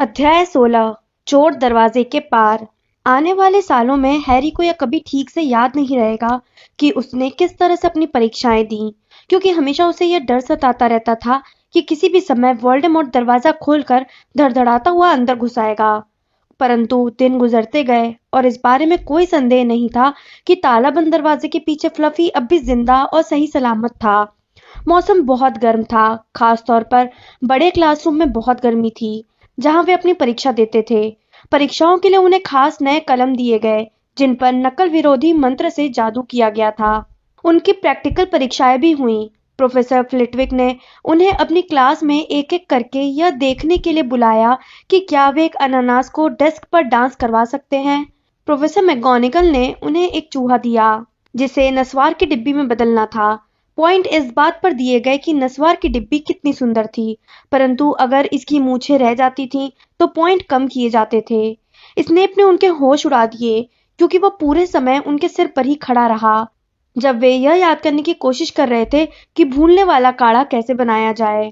अध्याय 16 चोर दरवाजे के पार। आने वाले सालों में हैरी को यह कभी ठीक से याद नहीं रहेगा कि उसने किस तरह से अपनी परीक्षाएँ दी, क्योंकि हमेशा उसे यह डर सताता रहता था कि किसी भी समय वोल्डेमॉर्ट दरवाज़ा खोलकर धड़धड़ाता हुआ अंदर घुसाएगा। परंतु दिन गुजरते गए और इस बारे में कोई संदेह नहीं था कि तालाबंद दरवाजे के पीछे फ्लफी अब भी ज़िंदा और सही सलामत था। मौसम बहुत गर्म था, खासतौर पर बड़े क्लासरूम में बहुत गर्मी थी। जहाँ वे अपनी परीक्षा देते थे। परीक्षाओं के लिए उन्हें खास नए कलम दिए गए, जिन पर नकल विरोधी मंत्र से जादू किया गया था। उनकी प्रैक्टिकल परीक्षाएँ भी हुई। प्रोफेसर फ्लिटविक ने उन्हें अपनी क्लास में एक एक करके यह देखने के लिए बुलाया कि क्या वे एक अनानास को डेस्क पर डांस करवा सकते हैं। प्रोफेसर मैगोनिकल ने उन्हें एक चूहा दिया, जिसे नसवार की डिब्बी में बदलना था। पॉइंट इस बात पर दिए गए कि नसवार की डिब्बी कितनी सुंदर थी, परंतु अगर इसकी मूछें रह जाती थी तो पॉइंट कम किए जाते थे। स्नेप ने उनके होश उड़ा दिए, क्योंकि वह पूरे समय उनके सिर पर ही खड़ा रहा। जब वे यह याद करने की कोशिश कर रहे थे कि भूलने वाला काढ़ा कैसे बनाया जाए,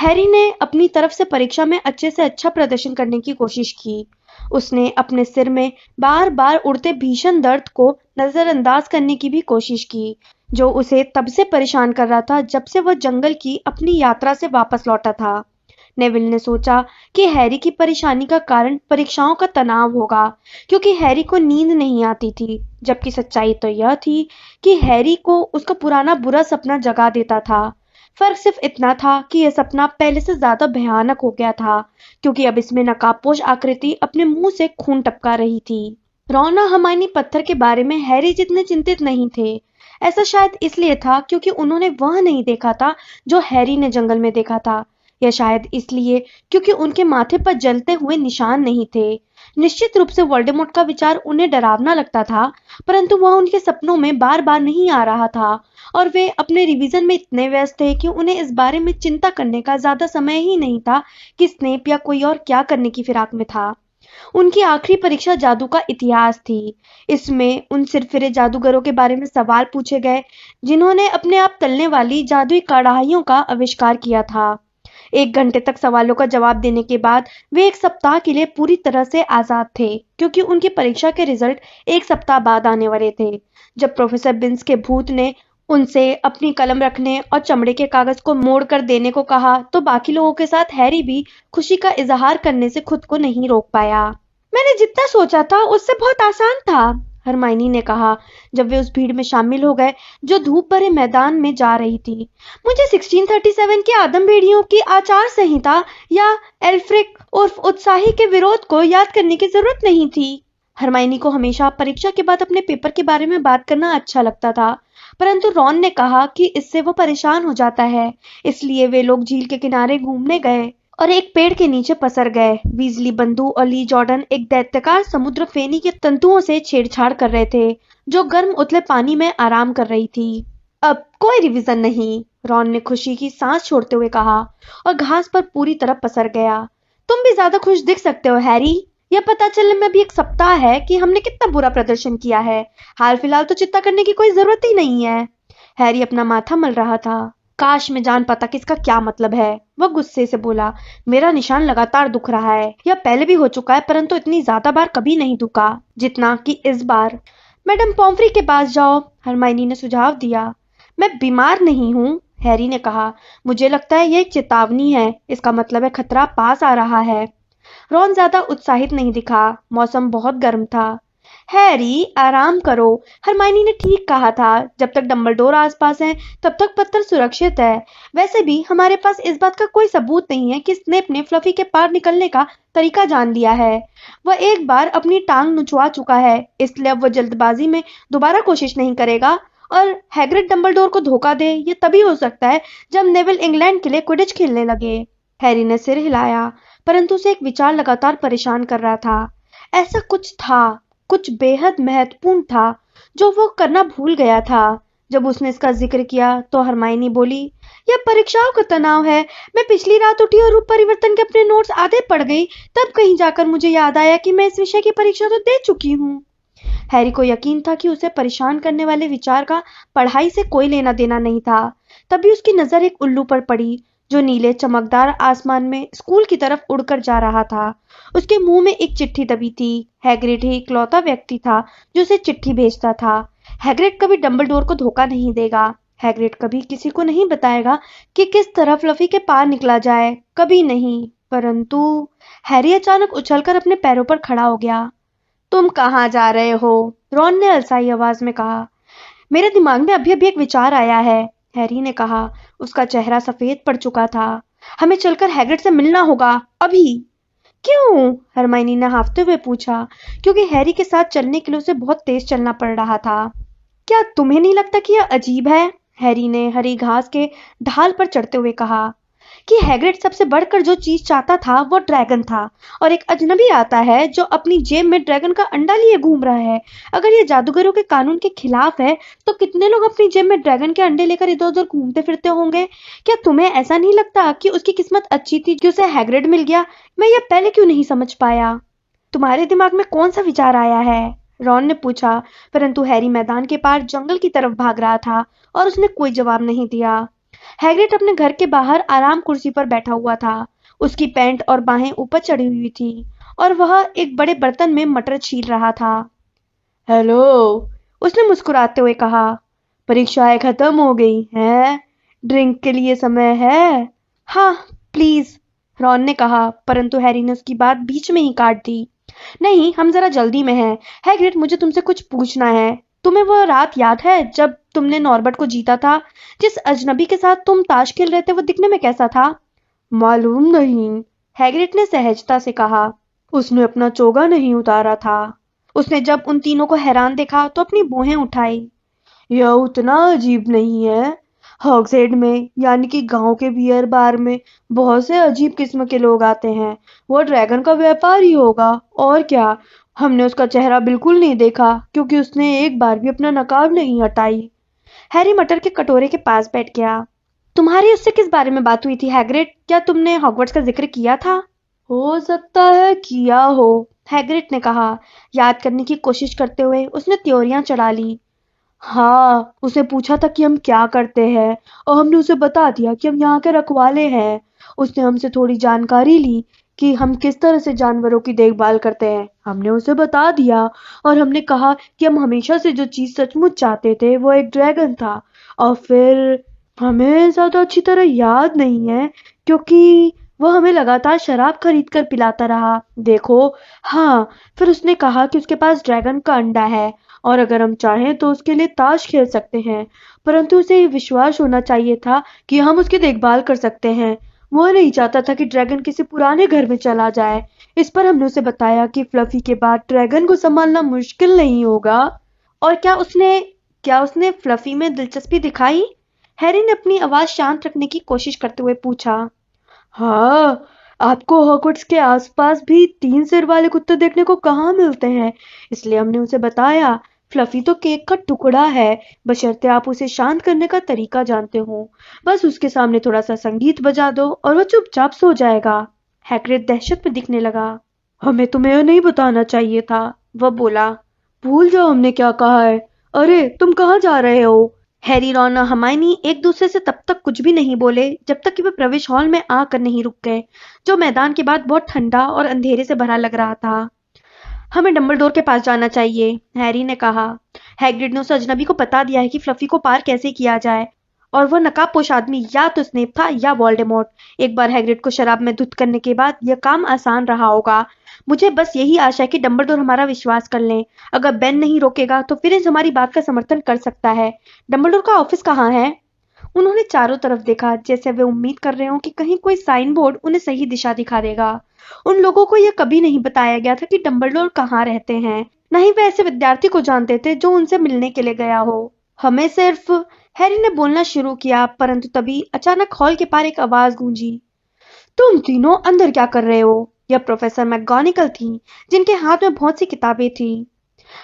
हैरी ने अपनी तरफ़ से परीक्षा में अच्छे से अच्छा प्रदर्शन करने की कोशिश की। उसने अपने सिर में बार बार उड़ते भीषण दर्द को नजरअंदाज करने की भी कोशिश की। जो उसे तब से परेशान कर रहा था जब से वह जंगल की अपनी यात्रा से वापस लौटा था। नेविल ने सोचा कि हैरी की परेशानी का कारण परीक्षाओं का तनाव होगा, क्योंकि हैरी को नींद नहीं आती थी, जबकि सच्चाई तो यह थी कि हैरी को उसका पुराना बुरा सपना जगा देता था। फ़र्क सिर्फ़ इतना था कि यह सपना पहले से ज़्यादा भयानक हो गया था, क्योंकि अब इसमें नकाबपोश आकृति अपने मुँह से खून टपका रही थी। रौना हमायनी पत्थर के बारे में हैरी जितने चिंतित नहीं थे ऐसा शायद इसलिए था क्योंकि उन्होंने वह नहीं देखा था जो हैरी ने जंगल में देखा था, या शायद इसलिए क्योंकि उनके माथे पर जलते हुए निशान नहीं थे। निश्चित रूप से वर्ल्डेमोट का विचार उन्हें डरावना लगता था, परंतु वह उनके सपनों में बार बार नहीं आ रहा था, और वे अपने रिवीजन में इतने व्यस्त थे कि उन्हें इस बारे में चिंता करने का ज़्यादा समय ही नहीं था कि स्नेप या कोई और क्या करने की फिराक में था। उनकी आखिरी परीक्षा जादू का इतिहास थी। इसमें उन सिरफिरे जादूगरों के बारे में सवाल पूछे गए, जिन्होंने अपने आप तलने वाली जादुई कढ़ाइयों का आविष्कार किया था। एक घंटे तक सवालों का जवाब देने के बाद वे एक सप्ताह के लिए पूरी तरह से आज़ाद थे, क्योंकि उनकी परीक्षा के रिज़ल्ट एक सप्ताह बाद आने वाले थे, जब प्रोफेसर बिन्स के भूत ने उनसे अपनी कलम रखने और चमड़े के कागज़ को मोड़ कर देने को कहा तो बाकी लोगों के साथ हैरी भी खुशी का इजहार करने से खुद को नहीं रोक पाया। मैंने जितना सोचा था, उससे बहुत आसान था हरमाइनी ने कहा, जब वे उस भीड़ में शामिल हो गए, जो धूप भरे मैदान में जा रही थी। मुझे 1637 के आदम भेड़ियों की आचार संहिता या एल्फ्रिक उर्फ़ उत्साही के विरोध को याद करने की ज़रूरत नहीं थी। हरमाइनी को हमेशा परीक्षा के बाद अपने पेपर के बारे में बात करना अच्छा लगता था। परंतु रॉन ने कहा कि इससे वो परेशान हो जाता है, इसलिए वे लोग झील के किनारे घूमने गए और एक पेड़ के नीचे पसर गए। वीजली बंधु और ली जॉर्डन एक दैत्यकार समुद्र फेनी के तंतुओं से छेड़छाड़ कर रहे थे, जो गर्म उतले पानी में आराम कर रही थी। अब कोई रिवीजन नहीं, रॉन ने खुशी की सांस छोड़ते हुए कहा और घास पर पूरी तरह पसर गया। तुम भी ज़्यादा खुश दिख सकते हो, हैरी। यह पता चलने में भी एक सप्ताह है कि हमने कितना बुरा प्रदर्शन किया है। हाल फ़िलहाल तो चिंता करने की कोई ज़रूरत ही नहीं है। हैरी अपना माथा मल रहा था। काश मैं जान पाता कि इसका क्या मतलब है। वह गुस्से से बोला, मेरा निशान लगातार दुख रहा है। यह पहले भी हो चुका है, परंतु इतनी ज़्यादा बार कभी नहीं दुखा, जितना कि इस बार। मैडम पॉम्फ्री के पास जाओ हरमाइनी ने सुझाव दिया। मैं बीमार नहीं हूँ, हैरी ने कहा। मुझे लगता है यह एक चेतावनी है। इसका मतलब है खतरा पास आ रहा है। रॉन ज़्यादा उत्साहित नहीं दिखा। मौसम बहुत गर्म था। हैरी, आराम करो। हरमाइनी ने ठीक कहा था। जब तक डम्बलडोर आसपास है, तब तक पत्थर सुरक्षित है। वैसे भी हमारे पास इस बात का कोई सबूत नहीं है कि स्नेप ने फ्लफी के पार निकलने का तरीका जान लिया है। वह एक बार अपनी टांग नुचवा चुका है, इसलिए अब वह जल्दबाजी में दोबारा कोशिश नहीं करेगा। और हैग्रिड डम्बलडोर को धोखा दे, ये तभी हो सकता है जब नेवल इंग्लैंड के लिए क्विडिच खेलने लगे। हैरी ने सिर हिलाया। परंतु उसे एक विचार लगातार परेशान कर रहा था। ऐसा कुछ था, कुछ बेहद महत्वपूर्ण था, जो वो करना भूल गया था। जब उसने इसका ज़िक्र किया तो हरमाइनी बोली, यह परीक्षाओं का तनाव है। मैं पिछली रात उठी और रूप परिवर्तन के अपने नोट्स आधे पड़ गई। तब कहीं जाकर मुझे याद आया कि मैं इस विषय की परीक्षा तो दे चुकी हूँ। हैरी को यकीन था कि उसे परेशान करने वाले विचार का पढ़ाई से कोई लेना देना नहीं था। तभी उसकी नज़र एक उल्लू पर पड़ी। जो नीले चमकदार आसमान में स्कूल की तरफ़ उड़कर जा रहा था। उसके मुँह में एक चिट्ठी दबी थी। हैग्रिड ही इकलौता व्यक्ति था जो उसे चिट्ठी भेजता था। हैग्रिड कभी डम्बलडोर को धोखा नहीं देगा। हैग्रिड कभी किसी को नहीं बताएगा कि किस तरह फ्लफी के पार निकला जाए। कभी नहीं, परंतु हैरी अचानक उछलकर अपने पैरों पर खड़ा हो गया। तुम कहाँ जा रहे हो? रॉन ने अलसाई आवाज़ में कहा। मेरे दिमाग में अभी अभी एक विचार आया है, हैरी ने कहा। उसका चेहरा सफ़ेद पड़ चुका था। हमें चलकर हैग्रिड से मिलना होगा, अभी। क्यों? हरमाइनी ने हाफते हुए पूछा, क्योंकि हैरी के साथ चलने के लिए उसे बहुत तेज चलना पड़ रहा था। क्या तुम्हें नहीं लगता कि यह अजीब है? हैरी ने हरी घास के ढाल पर चढ़ते हुए कहा। कि हैग्रिड सबसे बढ़कर जो चीज़ चाहता था, वो ड्रैगन था। और एक अजनबी आता है जो अपनी जेब में ड्रैगन का अंडा लिए घूम रहा है। अगर ये जादूगरों के कानून के खिलाफ है तो कितने लोग अपनी जेब में ड्रैगन के अंडे लेकर इधर उधर घूमते फिरते होंगे? क्या तुम्हें ऐसा नहीं लगता कि उसकी किस्मत अच्छी थी कि उसे हैग्रिड मिल गया? मैं ये पहले क्यों नहीं समझ पाया? तुम्हारे दिमाग में कौन सा विचार आया है? रॉन ने पूछा। परंतु हैरी मैदान के पार जंगल की तरफ़ भाग रहा था और उसने कोई जवाब नहीं दिया। हैग्रिड अपने घर के बाहर आराम कुर्सी पर बैठा हुआ था। उसकी पैंट और बाहें ऊपर चढ़ी हुई थी और वह एक बड़े बर्तन में मटर छील रहा था। हेलो, उसने मुस्कुराते हुए कहा। परीक्षाएँ खत्म हो गई हैं? ड्रिंक के लिए समय है? हाँ प्लीज़, रॉन ने कहा, परंतु हैरी ने उसकी बात बीच में ही काट दी। नहीं, हम जरा जल्दी में हैं। हैग्रिड, मुझे तुमसे कुछ पूछना है। तुम्हें वो रात याद है जब तुमने नॉर्बर्ट को जीता था? जिस अजनबी के साथ तुम ताश खेल रहे थे, वो दिखने में कैसा था? मालूम नहीं हैग्रिड ने सहजता से कहा। उसने अपना चोगा नहीं उतारा था। उसने जब उन तीनों को हैरान देखा तो अपनी बोहें उठाई। यह उतना अजीब नहीं है। हॉक्सेड में, यानी कि गाँव के बियर बार में, बहुत से अजीब किस्म के लोग आते हैं। वो ड्रैगन का व्यापारी होगा, और क्या? हमने उसका चेहरा बिल्कुल नहीं देखा, क्योंकि उसने एक बार भी अपना नकाब नहीं हटाई। हैरी मटर के कटोरे के पास बैठ गया। तुम्हारी उससे किस बारे में बात हुई थी, हैग्रिड? क्या तुमने हॉगवर्ट्स का ज़िक्र किया था? हो सकता है किया हो, हैग्रिड ने कहा। याद करने की कोशिश करते हुए उसने त्योरियाँ चढ़ा ली। हाँ उसने पूछा था कि हम क्या करते हैं, और हमने उसे बता दिया कि हम यहाँ के रखवाले हैं। उसने हमसे थोड़ी जानकारी ली कि हम किस तरह से जानवरों की देखभाल करते हैं। हमने उसे बता दिया और हमने कहा कि हम हमेशा से जो चीज़ सचमुच चाहते थे, वो एक ड्रैगन था। और फिर हमें ज़्यादा अच्छी तरह याद नहीं है, क्योंकि वह हमें लगातार शराब खरीद कर पिलाता रहा। देखो हाँ फिर उसने कहा कि उसके पास ड्रैगन का अंडा है और अगर हम चाहें तो उसके लिए ताश खेल सकते हैं, परंतु उसे ये विश्वास होना चाहिए था कि हम उसकी देखभाल कर सकते हैं। वो नहीं चाहता था कि ड्रैगन किसी पुराने घर में चला जाए। इस पर हमने उसे बताया कि फ्लफी के बाद ड्रैगन को संभालना मुश्किल नहीं होगा। और क्या उसने क्या उसने फ्लफी में दिलचस्पी दिखाई? हैरी ने अपनी आवाज़ शांत रखने की कोशिश करते हुए पूछा हाँ आपको हॉकवर्ड्स के आसपास भी तीन सिर वाले कुत्ते देखने को कहाँ मिलते हैं? इसलिए हमने उसे बताया फ्लफी तो केक का टुकड़ा है, बशर्ते आप उसे शांत करने का तरीका जानते हो। बस उसके सामने थोड़ा सा संगीत बजा दो और वो चुपचाप सो जाएगा। हैग्रिड दहशत में दिखने लगा। हमें तुम्हें नहीं बताना चाहिए था, वह बोला। भूल जाओ हमने क्या कहा है। अरे, तुम कहाँ जा रहे हो? हैरी रॉन और हमायनी एक दूसरे से तब तक कुछ भी नहीं बोले, जब तक कि वे प्रवेश हॉल में आकर नहीं रुक गए, जो मैदान के बाद बहुत ठंडा और अंधेरे से भरा लग रहा था। हमें डम्बलडोर के पास जाना चाहिए, हैरी ने कहा। हैग्रिड ने उस अजनबी को बता दिया है कि फ्लफी को पार कैसे किया जाए, और वह नकाब पोश आदमी या तो स्नेप था या वॉल्डेमोट एक बार हैग्रिड को शराब में धुत करने के बाद यह काम आसान रहा होगा। मुझे बस यही आशा है कि डम्बलडोर हमारा विश्वास कर लें। अगर बेन नहीं रोकेगा तो फिर इस हमारी बात का समर्थन कर सकता है। डम्बलडोर का ऑफ़िस कहाँ है? उन्होंने चारों तरफ़ देखा, जैसे वे उम्मीद कर रहे हो कि कहीं कोई साइन बोर्ड उन्हें सही दिशा दिखा देगा। उन लोगों को यह कभी नहीं बताया गया था कि डम्बलडोर कहाँ रहते हैं। न ही वे ऐसे विद्यार्थी को जानते थे जो उनसे मिलने के लिए गया हो। हमें सिर्फ़ हैरी ने बोलना शुरू किया, परंतु तभी अचानक हॉल के पार एक आवाज़ गूंजी। तुम तीनों अंदर क्या कर रहे हो? यह प्रोफेसर मैगोनिकल थी, जिनके हाथ में बहुत सी किताबें थी।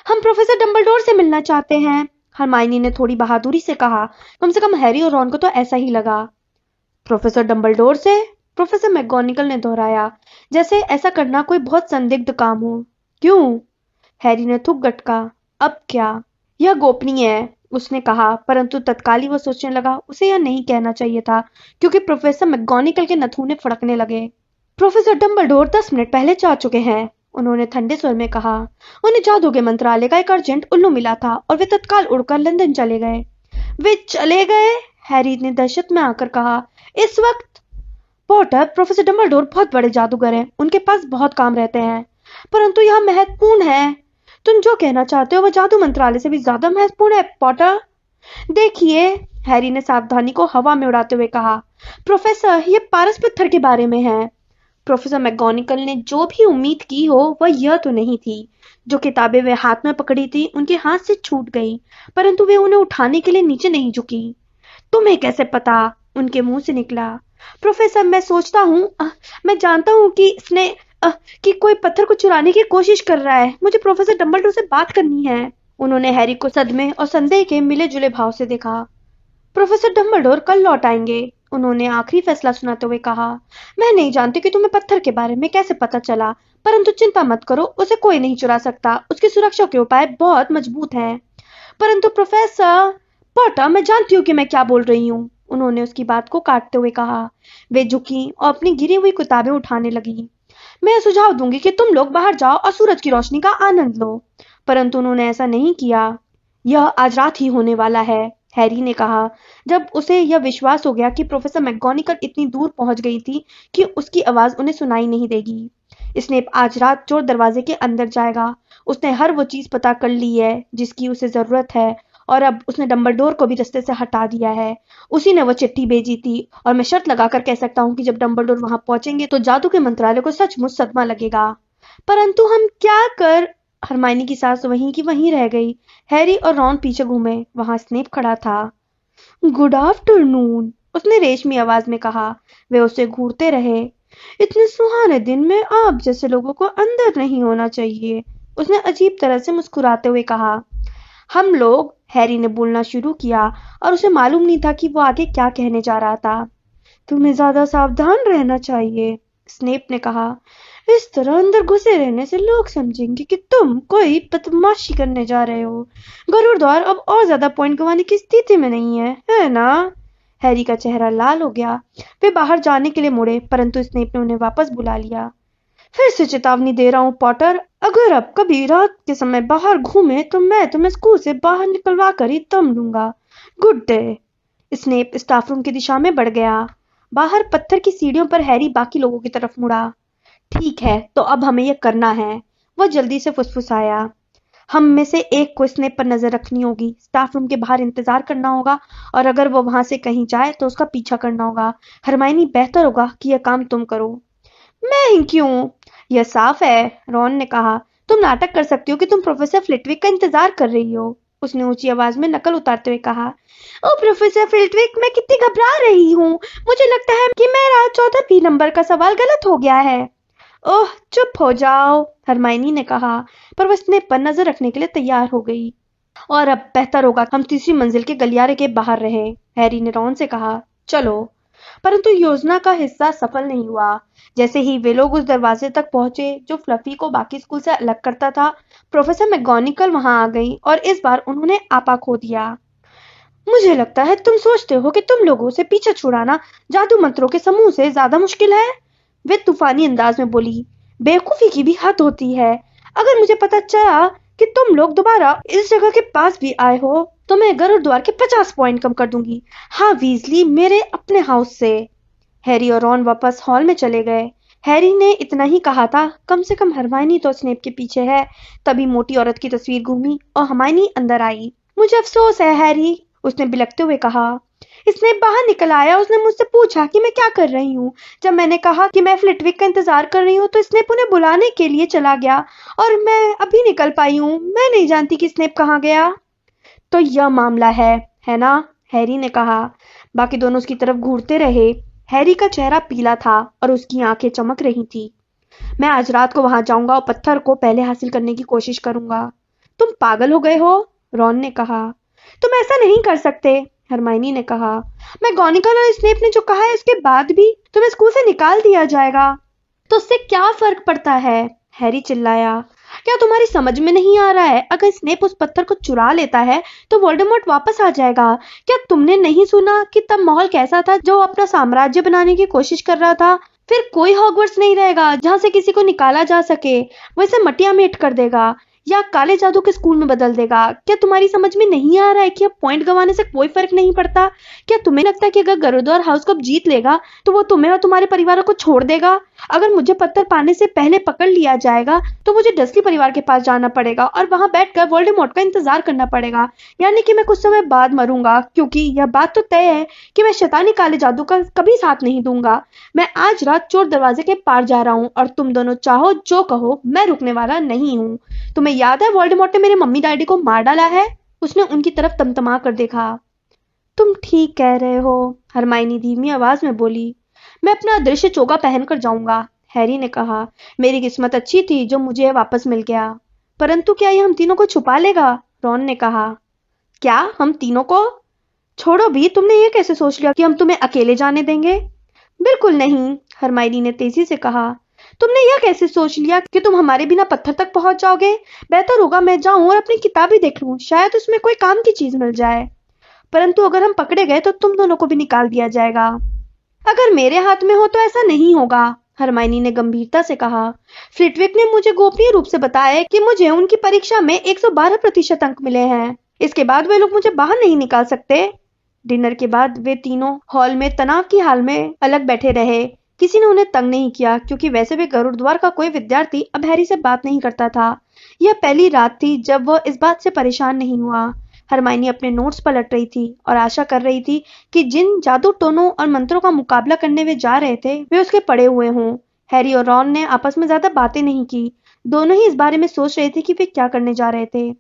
हम प्रोफेसर डम्बलडोर से मिलना चाहते हैं हरमाइनी ने थोड़ी बहादुरी से कहा। कम से कम हैरी और रॉन को तो ऐसा ही लगा। प्रोफेसर डम्बलडोर से? प्रोफेसर मैगोनिकल ने दोहराया, जैसे ऐसा करना कोई बहुत संदिग्ध काम हो। क्यों? हैरी ने थुक गटका, अब क्या? यह गोपनीय है, उसने कहा, परंतु तत्काल ही वो सोचने लगा, उसे यह नहीं कहना चाहिए था, क्योंकि प्रोफेसर मैगोनिकल के नथुने फड़कने लगे। प्रोफेसर डम्बलडोर दस मिनट पहले जा चुके हैं, उन्होंने ठंडे स्वर में कहा। उन्हें जादू के मंत्रालय का एक अर्जेंट उल्लू मिला था और वे तत्काल उड़कर लंदन चले गए। वे चले गए? हैरी ने दहशत में आकर कहा। इस वक्त पॉटर प्रोफेसर डम्बलडोर बहुत बड़े जादूगर हैं। उनके पास बहुत काम रहते हैं। परंतु यह महत्वपूर्ण है। तुम जो कहना चाहते हो वह जादू मंत्रालय से भी ज़्यादा महत्वपूर्ण है, पॉटर। देखिए, हैरी ने सावधानी को हवा में उड़ाते हुए कहा, प्रोफेसर, ये पारस पत्थर के बारे में है। प्रोफेसर मैगोनिकल ने जो भी उम्मीद की हो, वह यह तो नहीं थी। जो किताबें वे हाथ में पकड़ी थी, उनके हाथ से छूट गई, परंतु वे उन्हें उठाने के लिए नीचे नहीं झुकी। तुम्हें कैसे पता? उनके मुँह से निकला। प्रोफेसर मैं सोचता हूँ मैं जानता हूँ कि इसने आ, कि कोई पत्थर को चुराने की कोशिश कर रहा है। मुझे प्रोफेसर डम्बलडोर से बात करनी है। उन्होंने हैरी को सदमे और संदेह के मिले जुले भाव से देखा। प्रोफेसर डम्बलडोर कल लौट आएँगे उन्होंने आखिरी फैसला सुनाते हुए कहा। मैं नहीं जानती कि तुम्हें पत्थर के बारे में कैसे पता चला परंतु चिंता मत करो उसे कोई नहीं चुरा सकता। उसकी सुरक्षा के उपाय बहुत मज़बूत हैं। परंतु प्रोफेसर पोटा मैं जानती हूँ कि मैं क्या बोल रही हूँ। उन्होंने उसकी बात को काटते हुए कहा। वे झुकी और अपनी गिरी हुई किताबें उठाने लगी। मैं सुझाव दूँगी कि तुम लोग बाहर जाओ और सूरज की रोशनी का आनंद लो। परंतु उन्होंने ऐसा नहीं किया। यह आज रात ही होने वाला है, हैरी ने कहा। जब उसे यह विश्वास हो गया कि प्रोफेसर मैगोनिकल इतनी दूर पहुँच गई थी कि उसकी आवाज़ उन्हें सुनाई नहीं देगी। स्नेप आज रात चोर दरवाजे के अंदर जाएगा। उसने हर वो चीज़ पता कर ली है जिसकी उसे ज़रूरत है। और अब उसने डम्बलडोर को भी रस्ते से हटा दिया है। उसी ने वो चिट्ठी भेजी थी और मैं शर्त लगाकर कह सकता हूँ कि जब डम्बलडोर वहाँ पहुँचेंगे तो जादू के मंत्रालय को सचमुच सदमा लगेगा। परंतु हम क्या कर? हरमाइनी की सास वहीं की वहीं रह गई। हैरी और रॉन पीछे घूमे। वहाँ स्नेप खड़ा था। गुड आफ्टरनून, उसने रेशमी आवाज़ में कहा। वे उसे घूरते रहे। इतने सुहाने दिन में आप जैसे लोगों को अंदर नहीं होना चाहिए, उसने अजीब तरह से मुस्कुराते हुए कहा। हम लोग हैरी ने बोलना शुरू किया और उसे मालूम नहीं था कि वो आगे क्या कहने जा रहा था। तुम्हें ज़्यादा सावधान रहना चाहिए, स्नेप ने कहा। इस तरह अंदर घुसे रहने से लोग समझेंगे कि तुम कोई बदमाशी करने जा रहे हो। गरुड़ द्वार अब और ज़्यादा पॉइंट गंवाने की स्थिति में नहीं है है ना? हैरी का चेहरा लाल हो गया। वे बाहर जाने के लिए मुड़े, परंतु स्नेप ने उन्हें वापस बुला लिया। फिर से चेतावनी दे रहा हूँ, पॉटर। अगर आप कभी रात के समय बाहर घूमे तो मैं तुम्हें स्कूल से बाहर निकलवा कर ही दम लूँगा। Good day. Snape staff room की दिशा में बढ़ गया। बाहर पत्थर की सीढ़ियों पर हैरी बाकी लोगों की तरफ़ मुड़ा। ठीक है तो अब हमें यह करना है। वह जल्दी से फुसफुसाया। हम में से एक को स्नेप पर नज़र रखनी होगी। स्टाफ रूम के बाहर इंतज़ार करना होगा, और अगर वो वहाँ से कहीं जाए तो उसका पीछा करना होगा। हरमाइनी बेहतर होगा कि यह काम तुम करो। मैं ही क्यों? यह साफ़ है, रॉन ने कहा। तुम नाटक कर सकती हो कि तुम प्रोफेसर फ्लिटविक का इंतज़ार कर रही हो, उसने ऊँची आवाज़ में नकल उतारते हुए कहा। ओ, प्रोफेसर फ्लिटविक, मैं कितनी घबरा रही हूँ। मुझे लगता है कि मेरा चौथा बी नंबर का सवाल गलत हो गया है। ओह, चुप हो जाओ, हरमाइनी ने कहा, पर वह स्नेप पर नज़र रखने के लिए तैयार हो गई। और अब बेहतर होगा हम तीसरी मंजिल के गलियारे के बाहर रहे, हैरी ने रॉन से कहा। चलो परंतु योजना का हिस्सा सफल नहीं हुआ। जैसे ही वे लोग उस दरवाजे तक पहुँचे, जो फ्लफी को बाकी स्कूल से अलग करता था, प्रोफेसर मैगोनिकल वहाँ आ गई और इस बार उन्होंने आपा खो दिया। मुझे लगता है तुम सोचते हो कि तुम लोगों से पीछे छुड़ाना जादू मंत्रों के समूह से ज़्यादा मुश्किल है? वे तूफानी अंदाज में बोली, बेवकूफ़ी की भी हद होती है। अगर मुझे पता चला कि तुम लोग दोबारा इस जगह के पास भी आए हो तो मैं गरुड़ द्वार के पचास पॉइंट कम कर दूँगी। हाँ वीजली मेरे अपने हाउस से। हैरी और रॉन वापस हॉल में चले गए। हैरी ने इतना ही कहा था, कम से कम हरमाइनी तो स्नेप के पीछे है। तभी मोटी औरत की तस्वीर घूमी और हमायनी अंदर आई। मुझे अफसोस है हैरी उसने बिलकते हुए कहा। इसने बाहर निकल आया, उसने मुझसे पूछा कि मैं क्या कर रही हूँ। जब मैंने कहा कि मैं फ्लिटविक का इंतज़ार कर रही हूँ तो स्नेप उन्हें बुलाने के लिए चला गया और मैं अभी निकल पाई हूँ। मैं नहीं जानती कि स्नेप कहाँ गया। तो यह मामला है है ना? हैरी ने कहा। बाकी दोनों उसकी तरफ़ घूरते रहे। हैरी का चेहरा पीला था और उसकी आँखें चमक रही थी। मैं आज रात को वहाँ जाऊँगा और पत्थर को पहले हासिल करने की कोशिश करूँगा। तुम पागल हो गए हो? रॉन ने कहा। तुम ऐसा नहीं कर सकते हरमाइनी ने कहा। मैं गॉनिकल और स्नेप ने जो कहा है उसके बाद भी तुम्हें स्कूल से निकाल दिया जाएगा। तो उससे क्या फ़र्क पड़ता है? हैरी चिल्लाया। क्या तुम्हारी समझ में नहीं आ रहा है? अगर स्नेप उस पत्थर को चुरा लेता है तो वोल्डेमॉर्ट वापस आ जाएगा। क्या तुमने नहीं सुना कि तब माहौल कैसा था जो अपना साम्राज्य बनाने की कोशिश कर रहा था? फिर कोई हॉगवर्ट्स नहीं रहेगा, जहाँ से किसी को निकाला जा सके। वो इसे मटिया मेट कर देगा, या काले जादू के स्कूल में बदल देगा। क्या तुम्हारी समझ में नहीं आ रहा है कि अब पॉइंट गंवाने से कोई फ़र्क नहीं पड़ता? क्या तुम्हें लगता है कि अगर गरुद्वार हाउस को जीत लेगा तो वो तुम्हें और तुम्हारे परिवारों को छोड़ देगा? अगर मुझे पत्थर पाने से पहले पकड़ लिया जाएगा तो मुझे डस्ली परिवार के पास जाना पड़ेगा और वहाँ बैठकर वोल्डेमॉर्ट का इंतज़ार करना पड़ेगा। यानी कि मैं कुछ समय बाद मरूँगा, क्योंकि यह बात तो तय है कि मैं शैतानी काले जादू का कभी साथ नहीं दूँगा। मैं आज रात चोर दरवाजे के पार जा रहा हूँ और तुम दोनों चाहो जो कहो, मैं रुकने वाला नहीं हूँ। तुम्हें याद है वोल्डेमॉर्ट ने मेरे मम्मी डैडी को मार डाला है? उसने उनकी तरफ़ तमतमा कर देखा। तुम ठीक कह रहे हो हरमाइनी धीमी आवाज़ में बोली। मैं अपना अदृश्य चोगा पहनकर जाऊँगा, हैरी ने कहा। मेरी किस्मत अच्छी थी जो मुझे वापस मिल गया। परंतु क्या यह हम तीनों को छुपा लेगा? रॉन ने कहा। क्या हम तीनों को? छोड़ो भी, तुमने ये कैसे सोच लिया कि हम तुम्हें अकेले जाने देंगे? बिल्कुल नहीं हरमाइनी ने तेज़ी से कहा। तुमने यह कैसे सोच लिया कि तुम हमारे बिना पत्थर तक पहुँच जाओगे? बेहतर होगा मैं जाऊँ और अपनी किताब देख लूँ, शायद उसमें कोई काम की चीज़ मिल जाए। परंतु अगर हम पकड़े गए तो तुम दोनों को भी निकाल दिया जाएगा। अगर मेरे हाथ में हो तो ऐसा नहीं होगा हरमाइनी ने गंभीरता से कहा। फ्लिटविक ने मुझे गोपनीय रूप से बताया कि मुझे उनकी परीक्षा में 112 प्रतिशत अंक मिले हैं। इसके बाद वे लोग मुझे बाहर नहीं निकाल सकते। डिनर के बाद वे तीनों हॉल में तनाव की हाल में अलग बैठे रहे। किसी ने उन्हें तंग नहीं किया, क्योंकि वैसे भी गरुड़द्वार का कोई विद्यार्थी अब हैरी से बात नहीं करता था। यह पहली रात थी जब वह इस बात से परेशान नहीं हुआ। हरमाइनी अपने नोट्स पलट रही थी और आशा कर रही थी कि जिन जादू टोनों और मंत्रों का मुकाबला करने वे जा रहे थे, वे उसके पड़े हुए हों। हैरी और रॉन ने आपस में ज़्यादा बातें नहीं की। दोनों ही इस बारे में सोच रहे थे कि वे क्या करने जा रहे थे।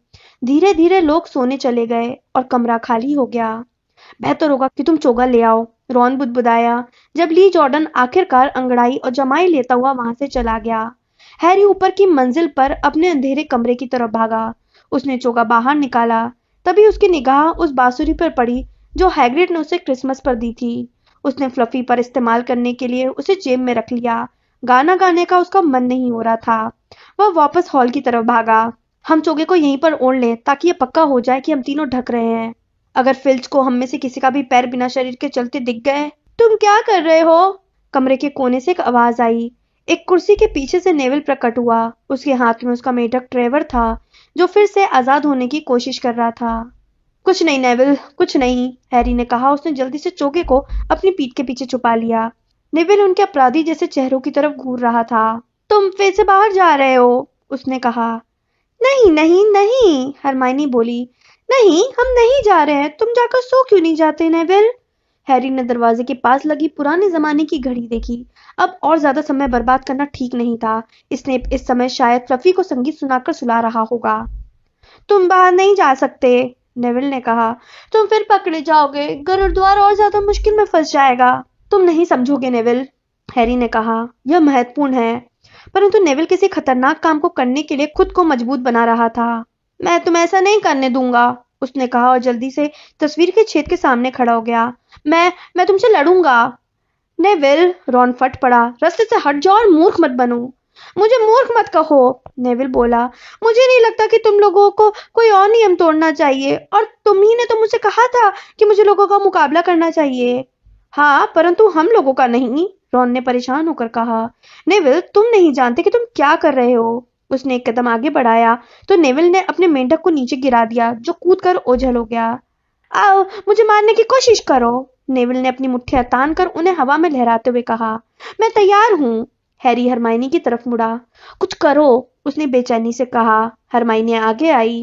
धीरे धीरे लोग सोने चले गए और कमरा खाली हो गया। बेहतर होगा कि तुम चोगा ले आओ, रॉन बुदबुदाया। जब ली जॉर्डन आखिरकार अंगड़ाई और जमाई लेता हुआ वहाँ से चला गया। हैरी ऊपर की मंजिल पर अपने अंधेरे कमरे की तरफ़ भागा। उसने चोगा बाहर निकाला। तभी उसकी निगाह उस बांसुरी पर पड़ी, जो हैग्रिड ने उसे क्रिसमस पर दी थी। उसने फ्लफी पर इस्तेमाल करने के लिए उसे जेब में रख लिया। गाना गाने का उसका मन नहीं हो रहा था। वह वापस हॉल की तरफ़ भागा। हम चोगे को यहीं पर ओढ़ लें, ताकि यह पक्का हो जाए कि हम तीनों ढक रहे हैं। अगर फिल्च को हम में से किसी का भी पैर बिना शरीर के चलते दिख गए, तुम क्या कर रहे हो? कमरे के कोने से एक आवाज़ आई। एक कुर्सी के पीछे से नेवल प्रकट हुआ। उसके हाथ में उसका मेढक ट्रेवर था। जो फिर से आज़ाद होने की कोशिश कर रहा था। कुछ नहीं, नेविल, कुछ नहीं, हैरी ने कहा। उसने जल्दी से चौके को अपनी पीठ के पीछे छुपा लिया। नेविल उनके अपराधी जैसे चेहरों की तरफ़ घूर रहा था। तुम फिर से बाहर जा रहे हो, उसने कहा। नहीं नहीं नहीं हरमाइनी बोली। नहीं, हम नहीं जा रहे हैं। तुम जाकर सो क्यों नहीं जाते, नेविल? हैरी ने दरवाजे के पास लगी पुराने जमाने की घड़ी देखी। अब और ज़्यादा समय बर्बाद करना ठीक नहीं था। इसने इस समय शायद फ्लफी को संगीत सुनाकर सुला रहा होगा। तुम बाहर नहीं जा सकते, नेविल ने कहा। तुम फिर पकड़े जाओगे। गुरुद्वार और ज़्यादा मुश्किल में फंस जाएगा। तुम नहीं समझोगे, नेविल, हैरी ने कहा। यह महत्वपूर्ण है। परंतु नेविल किसी खतरनाक काम को करने के लिए खुद को मज़बूत बना रहा था। मैं तुम्हें ऐसा नहीं करने दूँगा, उसने कहा और जल्दी से तस्वीर के छेद के सामने खड़ा हो गया। मैं मैं तुमसे लड़ूँगा। नेविल रॉन फट पड़ा, रास्ते से हट जाओ और मूर्ख मत बनो। मुझे मूर्ख मत कहो, नेविल बोला। मुझे नहीं लगता कि तुम लोगों को कोई और नियम तोड़ना चाहिए, और तुम ही ने तो मुझसे कहा था कि मुझे लोगों का मुकाबला करना चाहिए। हाँ परंतु हम लोगों का नहीं, रॉन ने परेशान होकर कहा। नेविल, तुम नहीं जानते कि तुम क्या कर रहे हो। उसने एक कदम आगे बढ़ाया तो नेविल ने अपने मेंढक को नीचे गिरा दिया, जो कूद कर ओझल हो गया। आओ, मुझे मारने की कोशिश करो। नेविल ने अपनी मुठ्ठियाँ तान कर उन्हें हवा में लहराते हुए कहा, मैं तैयार हूँ। हैरी हरमाइनी की तरफ़ मुड़ा। कुछ करो, उसने बेचैनी से कहा। हरमाइनी आगे आई।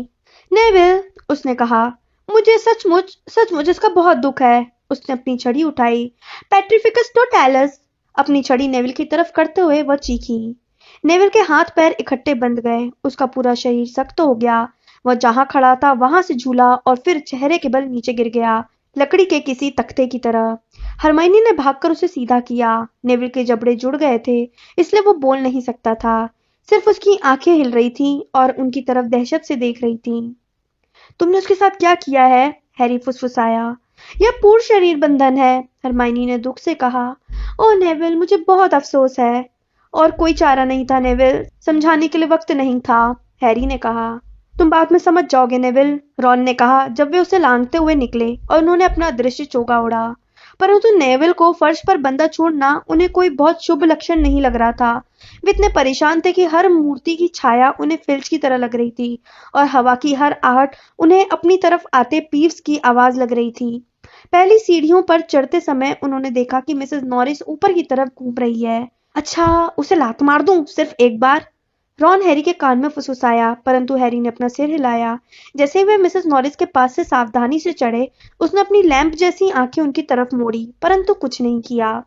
नेविल, उसने कहा, मुझे सचमुच सचमुच इसका बहुत दुख है। उसने अपनी छड़ी उठाई। पेट्रिफिकस टोटैलस अपनी छड़ी नेविल की तरफ़ करते हुए वह चीखी। नेविल के हाथ पैर इकट्ठे बंध गए। उसका पूरा शरीर सख्त हो गया। वह जहाँ खड़ा था, वहाँ से झूला और फिर चेहरे के बल नीचे गिर गया। लकड़ी के किसी तख्ते की तरह। हरमाइनी ने भागकर उसे सीधा किया। नेविल के जबड़े जुड़ गए थे, इसलिए वो बोल नहीं सकता था। सिर्फ़ उसकी आँखें हिल रही थी और उनकी तरफ़ दहशत से देख रही थी। तुमने उसके साथ क्या किया है? हैरी फुसफुसाया। यह पूर्ण शरीर बंधन है हरमाइनी ने दुख से कहा। ओ नेविल, मुझे बहुत अफसोस है। और कोई चारा नहीं था, नेविल। समझाने के लिए वक्त नहीं था, हैरी ने कहा। तुम बाद में समझ जाओगे, नेविल। रॉन ने कहा, जब वे उसे लांगते हुए निकले और उन्होंने अपना दृश्य चौका उड़ा। परंतु नेविल को फर्श पर बंदा छोड़ना उन्हें कोई बहुत शुभ लक्षण नहीं लग रहा था। वे इतने परेशान थे कि हर मूर्ति की छाया उन्हें फिल्च की तरह लग रही थी और हवा की हर आहट उन्हें अपनी तरफ़ आते पीव्स की आवाज़ लग रही थी। पहली सीढ़ियों पर चढ़ते समय उन्होंने देखा कि मिसेस नॉरिस ऊपर की तरफ़ घूम रही है। अच्छा उसे लात मार दूँ सिर्फ़ एक बार? रॉन हैरी के कान में फुसफुसाया, परंतु हैरी ने अपना सिर हिलाया। जैसे ही वे मिसेस नॉरिस के पास से सावधानी से चढ़े, उसने अपनी लैंप जैसी आँखें उनकी तरफ़ मोड़ी, परंतु कुछ नहीं किया।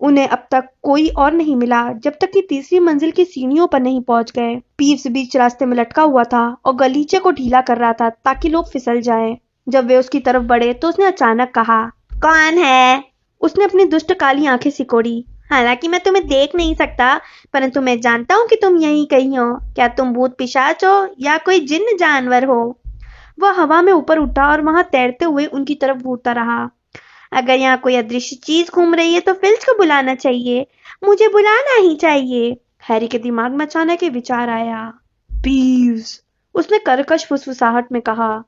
उन्हें अब तक कोई और नहीं मिला, जब तक कि तीसरी मंजिल की सीढ़ियों पर नहीं पहुँच गए। पीव्स बीच रास्ते में लटका हुआ था और गलीचे को ढीला कर रहा था ताकि लोग फिसल जाएँ। जब वे उसकी तरफ़ बढ़े तो उसने अचानक कहा, कौन है? उसने अपनी दुष्ट काली आँखें सिकोड़ी। हालाँकि मैं तुम्हें देख नहीं सकता, परंतु मैं जानता हूँ कि तुम यहीं कहीं हो। क्या तुम भूत पिशाच हो या कोई जिन्न जानवर हो? वह हवा में ऊपर उठा और वहाँ तैरते हुए उनकी तरफ़ घूरता रहा। अगर यहाँ कोई अदृश्य चीज़ घूम रही है तो फिल्च को बुलाना चाहिए। मुझे बुलाना ही चाहिए। हैरी के दिमाग में अचानक विचार आया। पीव्स उसने करकश फुसफुसाहट में कहा।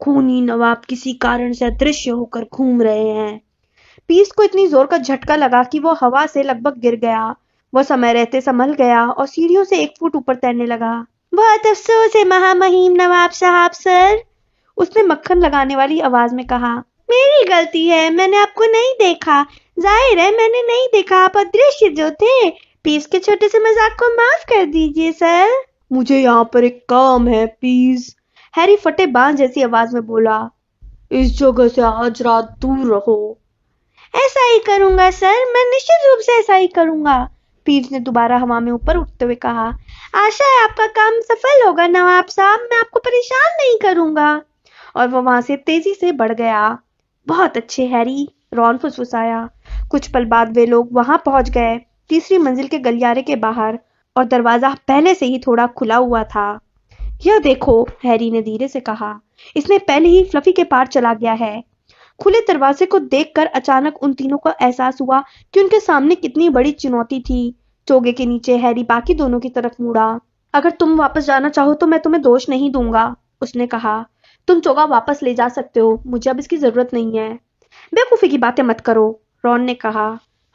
खूनी नवाब किसी कारण से अदृश्य होकर घूम रहे हैं। पीस को इतनी ज़ोर का झटका लगा कि वो हवा से लगभग गिर गया। वह समय रहते संभल गया और सीढ़ियों से एक फुट ऊपर तैरने लगा। बहुत अफसोस है महामहिम नवाब साहब सर। उसने मक्खन लगाने वाली आवाज़ में कहा मेरी गलती है मैंने आपको नहीं देखा। ज़ाहिर है मैंने नहीं देखा। आप अदृश्य जो थे पीस के छोटे से मज़ाक को माफ़ कर दीजिए सर। मुझे यहाँ पर एक काम है पीस। हैरी फटे बाँध जैसी आवाज़ में बोला इस जगह से आज रात दूर रहो। ऐसा ही करूँगा, सर। मैं निश्चित रूप से ऐसा ही करूँगा। पीर ने दोबारा हवा में ऊपर उठते हुए कहा, आशा है आपका काम सफल होगा, नवाब साहब। मैं आपको परेशान नहीं करूँगा। और वो वहाँ से तेज़ी से बढ़ गया। बहुत अच्छे, हैरी। रॉन फुसफुसाया कुछ पल बाद वे लोग वहाँ पहुँच गए, तीसरी मंजिल के गलियारे के बाहर, और दरवाज़ा पहले से ही थोड़ा खुला हुआ था। यह देखो, हैरी ने धीरे से कहा इसने पहले ही फ्लफी के पार चला गया है। खुले दरवाजे को देखकर अचानक उन तीनों को एहसास हुआ कि उनके सामने कितनी बड़ी चुनौती थी। चोगे के नीचे हैरी बाकी दोनों की तरफ़ मुड़ा। अगर तुम वापस जाना चाहो तो मैं तुम्हें दोष नहीं दूँगा, उसने कहा। तुम चोगा वापस ले जा सकते हो, मुझे अब इसकी ज़रूरत नहीं है। बेवकूफ़ी की बातें मत करो, रॉन ने कहा।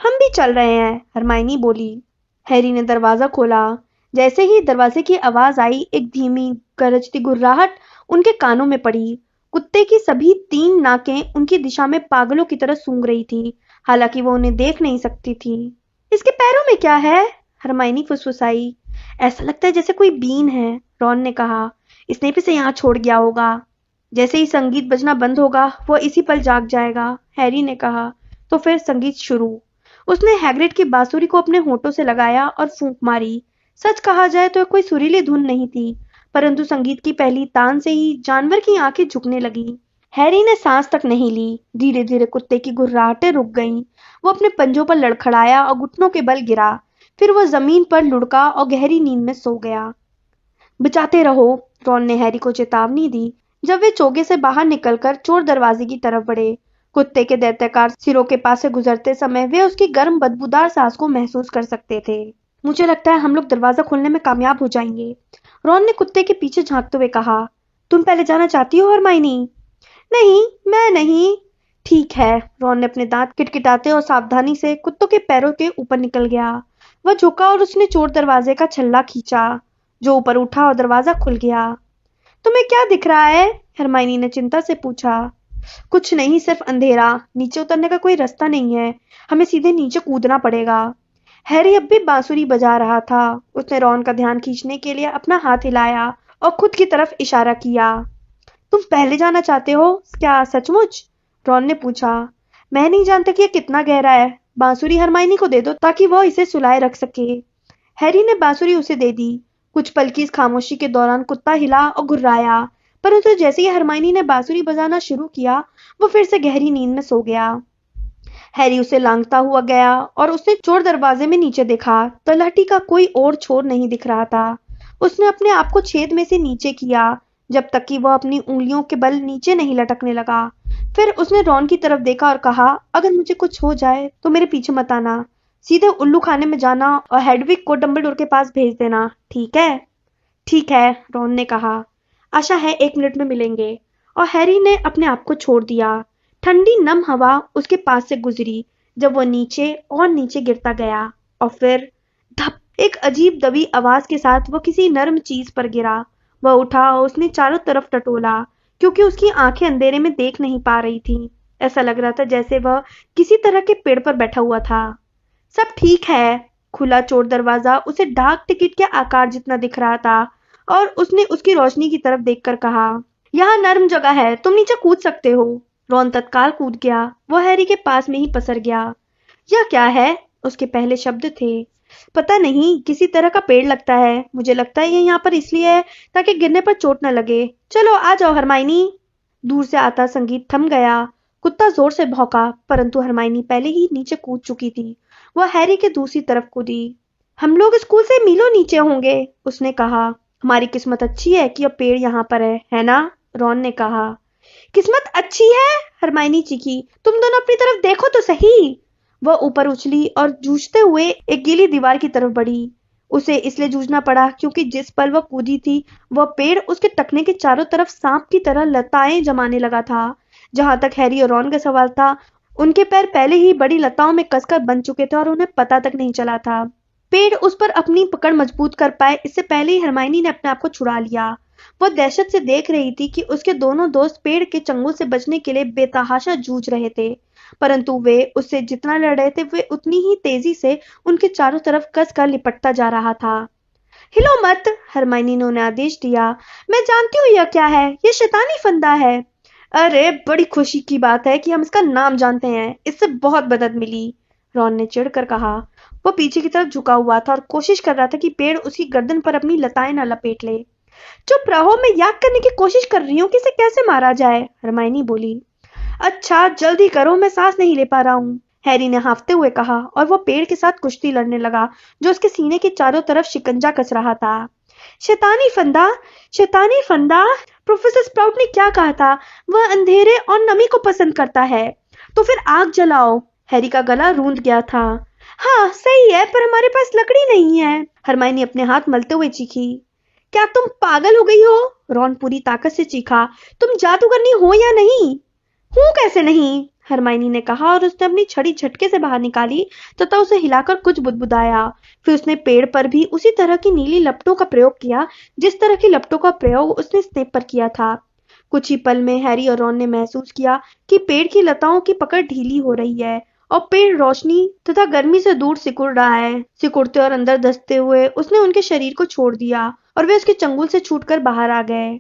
हम भी चल रहे हैं हरमाइनी बोली। हैरी ने दरवाज़ा खोला। जैसे ही दरवाजे की आवाज़ आई, एक धीमी, गरजती गुर्राहट उनके कानों में पड़ी। कुत्ते की सभी तीन नाकें उनकी दिशा में पागलों की तरह सूंघ रही थी, हालाँकि वो उन्हें देख नहीं सकती थी। इसके पैरों में क्या है? हरमाइनी फुसफुसाई। ऐसा लगता है जैसे कोई बीन है, रॉन ने कहा। इसने भी से यहाँ छोड़ गया होगा। जैसे ही संगीत बजना बंद होगा, वो इसी पल जाग जाएगा, हैरी ने कहा। तो फिर संगीत शुरू। उसने हैग्रिड की बांसुरी को अपने होठों से लगाया और फूंक मारी। सच कहा जाए तो कोई सुरीली धुन नहीं थी। परंतु संगीत की पहली तान से ही जानवर की आँखें झुकने लगी। हैरी ने सांस तक नहीं ली। धीरे धीरे कुत्ते की गुर्राहटें रुक गईं। वो अपने पंजों पर लड़खड़ाया और घुटनों के बल गिरा। फिर वो ज़मीन पर लुढ़का और गहरी नींद में सो गया। बचाते रहो, रॉन ने हैरी को चेतावनी दी। जब वे चौके से बाहर निकलकर चोर दरवाजे की तरफ़ बढ़े। कुत्ते के दैत्यकार सिरों के पास से गुजरते समय वे उसकी गर्म, बदबूदार सांस को महसूस कर सकते थे। मुझे लगता है हम लोग दरवाज़ा खोलने में कामयाब हो जाएँगे। रॉन ने कुत्ते के पीछे झांकते हुए कहा, तुम पहले जाना चाहती हो हरमाइनी नहीं, मैं नहीं। ठीक है, रॉन ने अपने दांत किटकिटाते और सावधानी से कुत्तों के पैरों के ऊपर निकल गया। वह झुका और उसने चोर दरवाजे का छल्ला खींचा, जो ऊपर उठा और दरवाज़ा खुल गया। तुम्हें क्या दिख रहा है? हरमाइनी ने चिंता से पूछा। कुछ नहीं, सिर्फ़ अंधेरा। नीचे उतरने का कोई रास्ता नहीं है। हमें सीधे नीचे कूदना पड़ेगा। हैरी अब भी बांसुरी बजा रहा था। उसने रॉन का ध्यान खींचने के लिए अपना हाथ हिलाया और खुद की तरफ़ इशारा किया। तुम पहले जाना चाहते हो? क्या सचमुच? रॉन ने पूछा। मैं नहीं जानता कि यह कितना गहरा है। बांसुरी हरमाइनी को दे दो ताकि वह इसे सुलाए रख सके। हैरी ने बांसुरी उसे दे दी। कुछ पल की इस खामोशी के दौरान कुत्ता हिला और घुर्राया परंतु जैसे ही हरमाइनी ने बांसुरी बजाना शुरू किया, वो फिर से गहरी नींद में सो गया। हैरी उसे लांगता हुआ गया और उसने चोर दरवाजे में नीचे देखा तलहटी का कोई और छोर नहीं दिख रहा था। उसने अपने आप को छेद में से नीचे किया, जब तक कि वह अपनी उंगलियों के बल नीचे नहीं लटकने लगा। फिर उसने रॉन की तरफ़ देखा और कहा, अगर मुझे कुछ हो जाए तो मेरे पीछे मत आना। सीधे उल्लू खाने में जाना और हेडविक को डम्बलडोर के पास भेज देना, ठीक है? ठीक है, रॉन ने कहा। आशा है एक मिनट में मिलेंगे। और हैरी ने अपने आप को छोड़ दिया। ठंडी नम हवा उसके पास से गुजरी, जब वो नीचे और नीचे गिरता गया और फिर धप, एक अजीब दबी आवाज़ के साथ वो किसी नर्म चीज़ पर गिरा। वह उठा और उसने चारों तरफ़ टटोला, क्योंकि उसकी आँखें अंधेरे में देख नहीं पा रही थी। ऐसा लग रहा था जैसे वह किसी तरह के पेड़ पर बैठा हुआ था। सब ठीक है, खुला चोर दरवाज़ा, उसे डाक टिकट के आकार जितना दिख रहा था, और उसने उसकी रोशनी की तरफ़ देखकर कहा, यहाँ नर्म जगह है, तुम नीचे कूद सकते हो। रोन तत्काल कूद गया वो हैरी के पास में ही पसर गया। यह क्या है? उसके पहले शब्द थे। पता नहीं, किसी तरह का पेड़ लगता है। मुझे लगता है ये यहाँ पर इसलिए है ताकि गिरने पर चोट न लगे। चलो, आ जाओ, हरमाइनी। दूर से आता संगीत थम गया। कुत्ता ज़ोर से भौंका, परंतु हरमाइनी पहले ही नीचे कूद चुकी थी। वह हैरी के दूसरी तरफ़ कूदी। हम लोग स्कूल से मीलों नीचे होंगे, उसने कहा। हमारी किस्मत अच्छी है कि अब पेड़ यहाँ पर है है ना? रॉन ने कहा। किस्मत अच्छी है हरमाइनी चीखी तुम दोनों अपनी तरफ़ देखो तो सही। वह ऊपर उछली और जूझते हुए एक गीली दीवार की तरफ़ बढ़ी। उसे इसलिए जूझना पड़ा क्योंकि जिस पल वह कूदी थी वह पेड़ उसके टकने के चारों तरफ़ सांप की तरह लताएँ जमाने लगा था। जहाँ तक हैरी और रॉन का सवाल था, उनके पैर पहले ही बड़ी लताओं में कसकर बन चुके थे और उन्हें पता तक नहीं चला था। पेड़ उस पर अपनी पकड़ मज़बूत कर पाए, इससे पहले ही हरमाइनी ने अपने आप को छुड़ा लिया। वह दहशत से देख रही थी कि उसके दोनों दोस्त पेड़ के चंगुल से बचने के लिए बेतहाशा जूझ रहे थे। परंतु वे उससे जितना लड़ रहे थे, वे उतनी ही तेज़ी से उनके चारों तरफ़ कस कर लिपटता जा रहा था। हिलो मत हरमाइनी ने आदेश दिया। मैं जानती हूँ यह क्या है। यह शैतानी फंदा है। अरे, बड़ी खुशी की बात है कि हम इसका नाम जानते हैं। इससे बहुत मदद मिली, रॉन ने चिढ़कर कहा। वो पीछे की तरफ़ झुका हुआ था और कोशिश कर रहा था कि पेड़ उसकी गर्दन पर अपनी लताएँ न लपेट ले। चुप रहो, मैं याद करने की कोशिश कर रही हूँ कि इसे कैसे मारा जाए हरमाइनी बोली। अच्छा जल्दी करो, मैं सांस नहीं ले पा रहा हूँ, हैरी ने हाफते हुए कहा, और वो पेड़ के साथ कुश्ती लड़ने लगा, जो उसके सीने के चारों तरफ़ शिकंजा कस रहा था। शैतानी फंदा शैतानी फंदा, प्रोफेसर स्प्राउट ने क्या कहा था? वह अंधेरे और नमी को पसंद करता है। तो फिर आग जलाओ, हैरी का गला रूंद गया था। हाँ सही है, पर हमारे पास लकड़ी नहीं है हरमाइनी अपने हाथ मलते हुए चीखी। क्या तुम पागल हो गई हो? रॉन पूरी ताकत से चीखा, तुम जादूगरनी हो या नहीं? हूँ कैसे नहीं? हरमाइनी ने कहा और उसने अपनी छड़ी झटके से बाहर निकाली, तथा उसे हिलाकर कुछ बुदबुदाया। फिर उसने पेड़ पर भी उसी तरह की नीली लपटों का प्रयोग किया, जिस तरह की लपटों का प्रयोग उसने स्नेप पर किया था। कुछ ही पल में हैरी और रॉन ने महसूस किया कि पेड़ की लताओं की पकड़ ढीली हो रही है, और पेड़ रोशनी तथा गर्मी से दूर सिकुड़ रहा है। सिकुड़ते और अंदर दसते हुए उसने उनके शरीर को छोड़ दिया। और वे उसके चंगुल से छूटकर बाहर आ गए।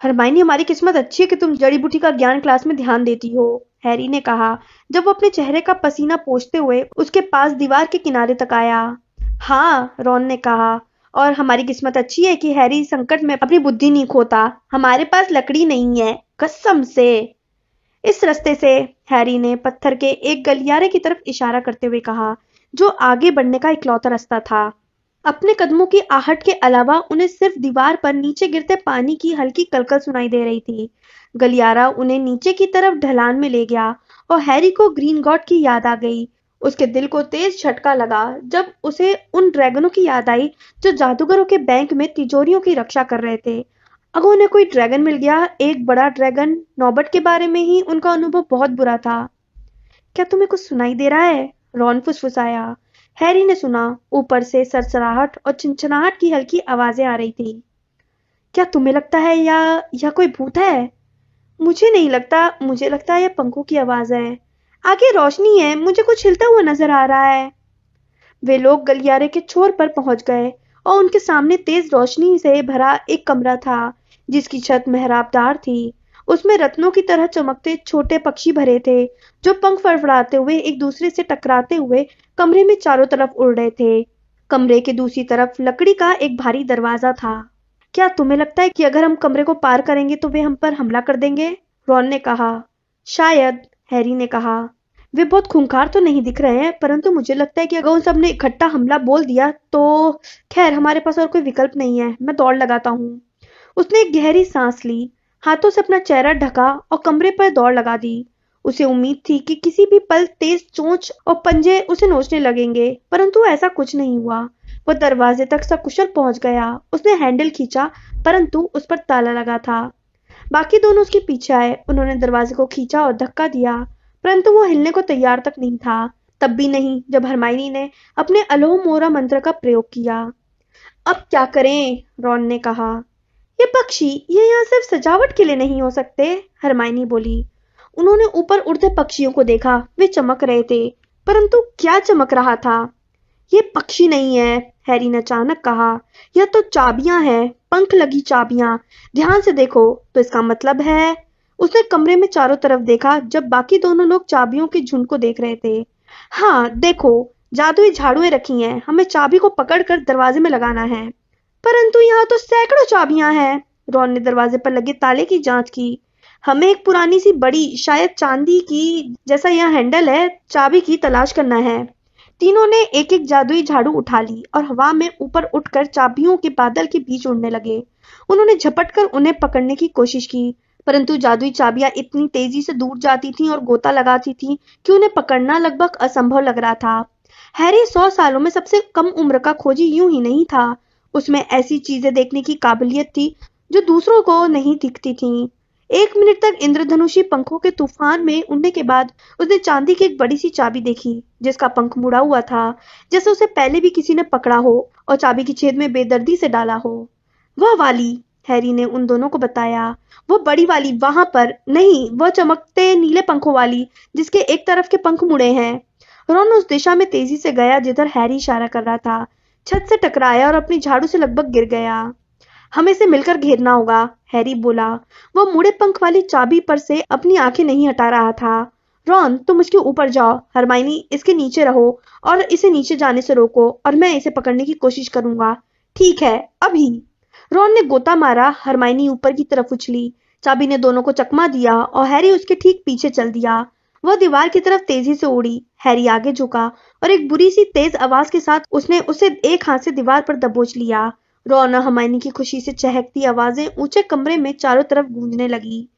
हरमाइनी हमारी किस्मत अच्छी है कि तुम जड़ी बूटी का ज्ञान क्लास में ध्यान देती हो, हैरी ने कहा। जब वो अपने चेहरे का पसीना पोछते हुए उसके पास दीवार के किनारे तक आया। हाँ रॉन ने कहा, और हमारी किस्मत अच्छी है कि हैरी संकट में अपनी बुद्धि नहीं खोता। हमारे पास लकड़ी नहीं है, कसम से। इस रास्ते से हैरी ने पत्थर के एक गलियारे की तरफ़ इशारा करते हुए कहा, जो आगे बढ़ने का इकलौता रास्ता था। अपने कदमों की आहट के अलावा उन्हें सिर्फ़ दीवार पर नीचे गिरते पानी की हल्की कलकल सुनाई दे रही थी। गलियारा उन्हें नीचे की तरफ़ ढलान में ले गया और हैरी को ग्रीन गॉड की याद आ गई। उसके दिल को तेज झटका लगा जब उसे उन ड्रैगनों की याद आई जो जादूगरों के बैंक में तिजोरियों की रक्षा कर रहे थे। अगर उन्हें कोई ड्रैगन मिल गया, एक बड़ा ड्रैगन नौबट के बारे में ही उनका अनुभव बहुत बुरा था। क्या तुम्हें कुछ सुनाई दे रहा है? रॉन फुसफुसाया। हैरी ने सुना, ऊपर से सरसराहट और चिंचनाहट की हल्की आवाज़ें आ रही थी। क्या तुम्हें लगता है या यह कोई भूत है? मुझे नहीं लगता, मुझे लगता है यह पंखों की आवाज़ है। आगे रोशनी है, मुझे कुछ हिलता हुआ नज़र आ रहा है। वे लोग गलियारे के छोर पर पहुँच गए और उनके सामने तेज रोशनी से भरा एक कमरा था, जिसकी छत मेहराबदार थी। उसमें रत्नों की तरह चमकते छोटे पक्षी भरे थे, जो पंख फड़फड़ाते हुए एक दूसरे से टकराते हुए कमरे में चारों तरफ़ उड़ रहे थे। कमरे के दूसरी तरफ़ लकड़ी का एक भारी दरवाज़ा था। क्या तुम्हें लगता है कि अगर हम कमरे को पार करेंगे तो वे हम पर हमला कर देंगे? रॉन ने कहा। शायद, हैरी ने कहा। वे बहुत खूंखार तो नहीं दिख रहे हैं, परंतु मुझे लगता है कि अगर उन सबने इकट्ठा हमला बोल दिया तो खैर, हमारे पास और कोई विकल्प नहीं है, मैं दौड़ लगाता हूँ। उसने एक गहरी सांस ली। हाथों से अपना चेहरा ढका और कमरे पर दौड़ लगा दी। उसे उम्मीद थी कि किसी भी पल तेज चोंच और पंजे उसे नोचने लगेंगे, परंतु ऐसा कुछ नहीं हुआ। वह दरवाजे तक सकुशल पहुँच गया। उसने हैंडल खींचा, परंतु उस पर ताला लगा था। बाकी दोनों उसके पीछे आए। उन्होंने दरवाजे को खींचा और धक्का दिया, परंतु वो हिलने को तैयार तक नहीं था। तब भी नहीं, जब हरमाइनी ने अपने अलोह मोरा मंत्र का प्रयोग किया। अब क्या करें? रॉन ने कहा। ये पक्षी ये यहाँ सिर्फ़ सजावट के लिए नहीं हो सकते हरमाइनी बोली। उन्होंने ऊपर उड़ते पक्षियों को देखा, वे चमक रहे थे, परंतु क्या चमक रहा था? ये पक्षी नहीं है, हैरी ने अचानक कहा। यह तो चाबियाँ हैं, पंख लगी चाबियाँ। ध्यान से देखो तो इसका मतलब है? उसने कमरे में चारों तरफ़ देखा, जब बाकी दोनों लोग चाबियों के झुंड को देख रहे थे। हाँ देखो, जादुई झाड़ुएँ रखी हैं, हमें चाबी को पकड़कर दरवाजे में लगाना है। परंतु यहाँ तो सैकड़ों चाबियाँ हैं। रॉन ने दरवाजे पर लगे ताले की जाँच की। हमें एक पुरानी सी बड़ी, शायद चांदी की, जैसा यह हैंडल है, चाबी की तलाश करना है। तीनों ने एक एक जादुई झाड़ू उठा ली और हवा में ऊपर उठकर चाबियों के बादल के बीच उड़ने लगे। उन्होंने झपट कर उन्हें पकड़ने की कोशिश की, परंतु जादुई चाबियाँ इतनी तेज़ी से दूर जाती थीं और गोता लगाती थीं कि उन्हें पकड़ना लगभग असंभव लग रहा था। हैरी सौ सालों में सबसे कम उम्र का खोजी यूँ ही नहीं था। उसमें ऐसी चीज़ें देखने की काबिलियत थी, जो दूसरों को नहीं दिखती थीं। एक मिनट तक इंद्रधनुषी पंखों के तूफ़ान में उड़ने के बाद उसने चांदी की एक बड़ी सी चाबी देखी, जिसका पंख मुड़ा हुआ था, जैसे उसे पहले भी किसी ने पकड़ा हो और चाबी की छेद में बेदर्दी से डाला हो। वह वाली, हैरी ने उन दोनों को बताया, वो बड़ी वाली वहाँ पर नहीं, वह चमकते नीले पंखों वाली, जिसके एक तरफ़ के पंख मुड़े हैं। रोन उस दिशा में तेज़ी से गया जिधर हैरी इशारा कर रहा था छत से टकराया और अपनी झाड़ू से लगभग गिर गया। हमें इसे मिलकर घेरना होगा, हैरी बोला। वो मुड़े पंख वाली चाबी पर से अपनी आँखें नहीं हटा रहा था। रॉन, तुम इसके ऊपर जाओ। हरमाइनी, इसके नीचे रहो और इसे नीचे जाने से रोको और मैं इसे पकड़ने की कोशिश करूँगा। ठीक है, अभी। रॉन ने गोता मारा, हरमाइनी ऊपर की तरफ़ उछली। चाबी ने दोनों को चकमा दिया और हैरी उसके ठीक पीछे चल दिया। वह दीवार की तरफ़ तेज़ी से उड़ी। हैरी आगे झुका और एक बुरी सी तेज आवाज़ के साथ उसने उसे एक हाथ से दीवार पर दबोच लिया। रोन हमायनी की खुशी से चहकती आवाज़ें ऊँचे कमरे में चारों तरफ़ गूंजने लगी।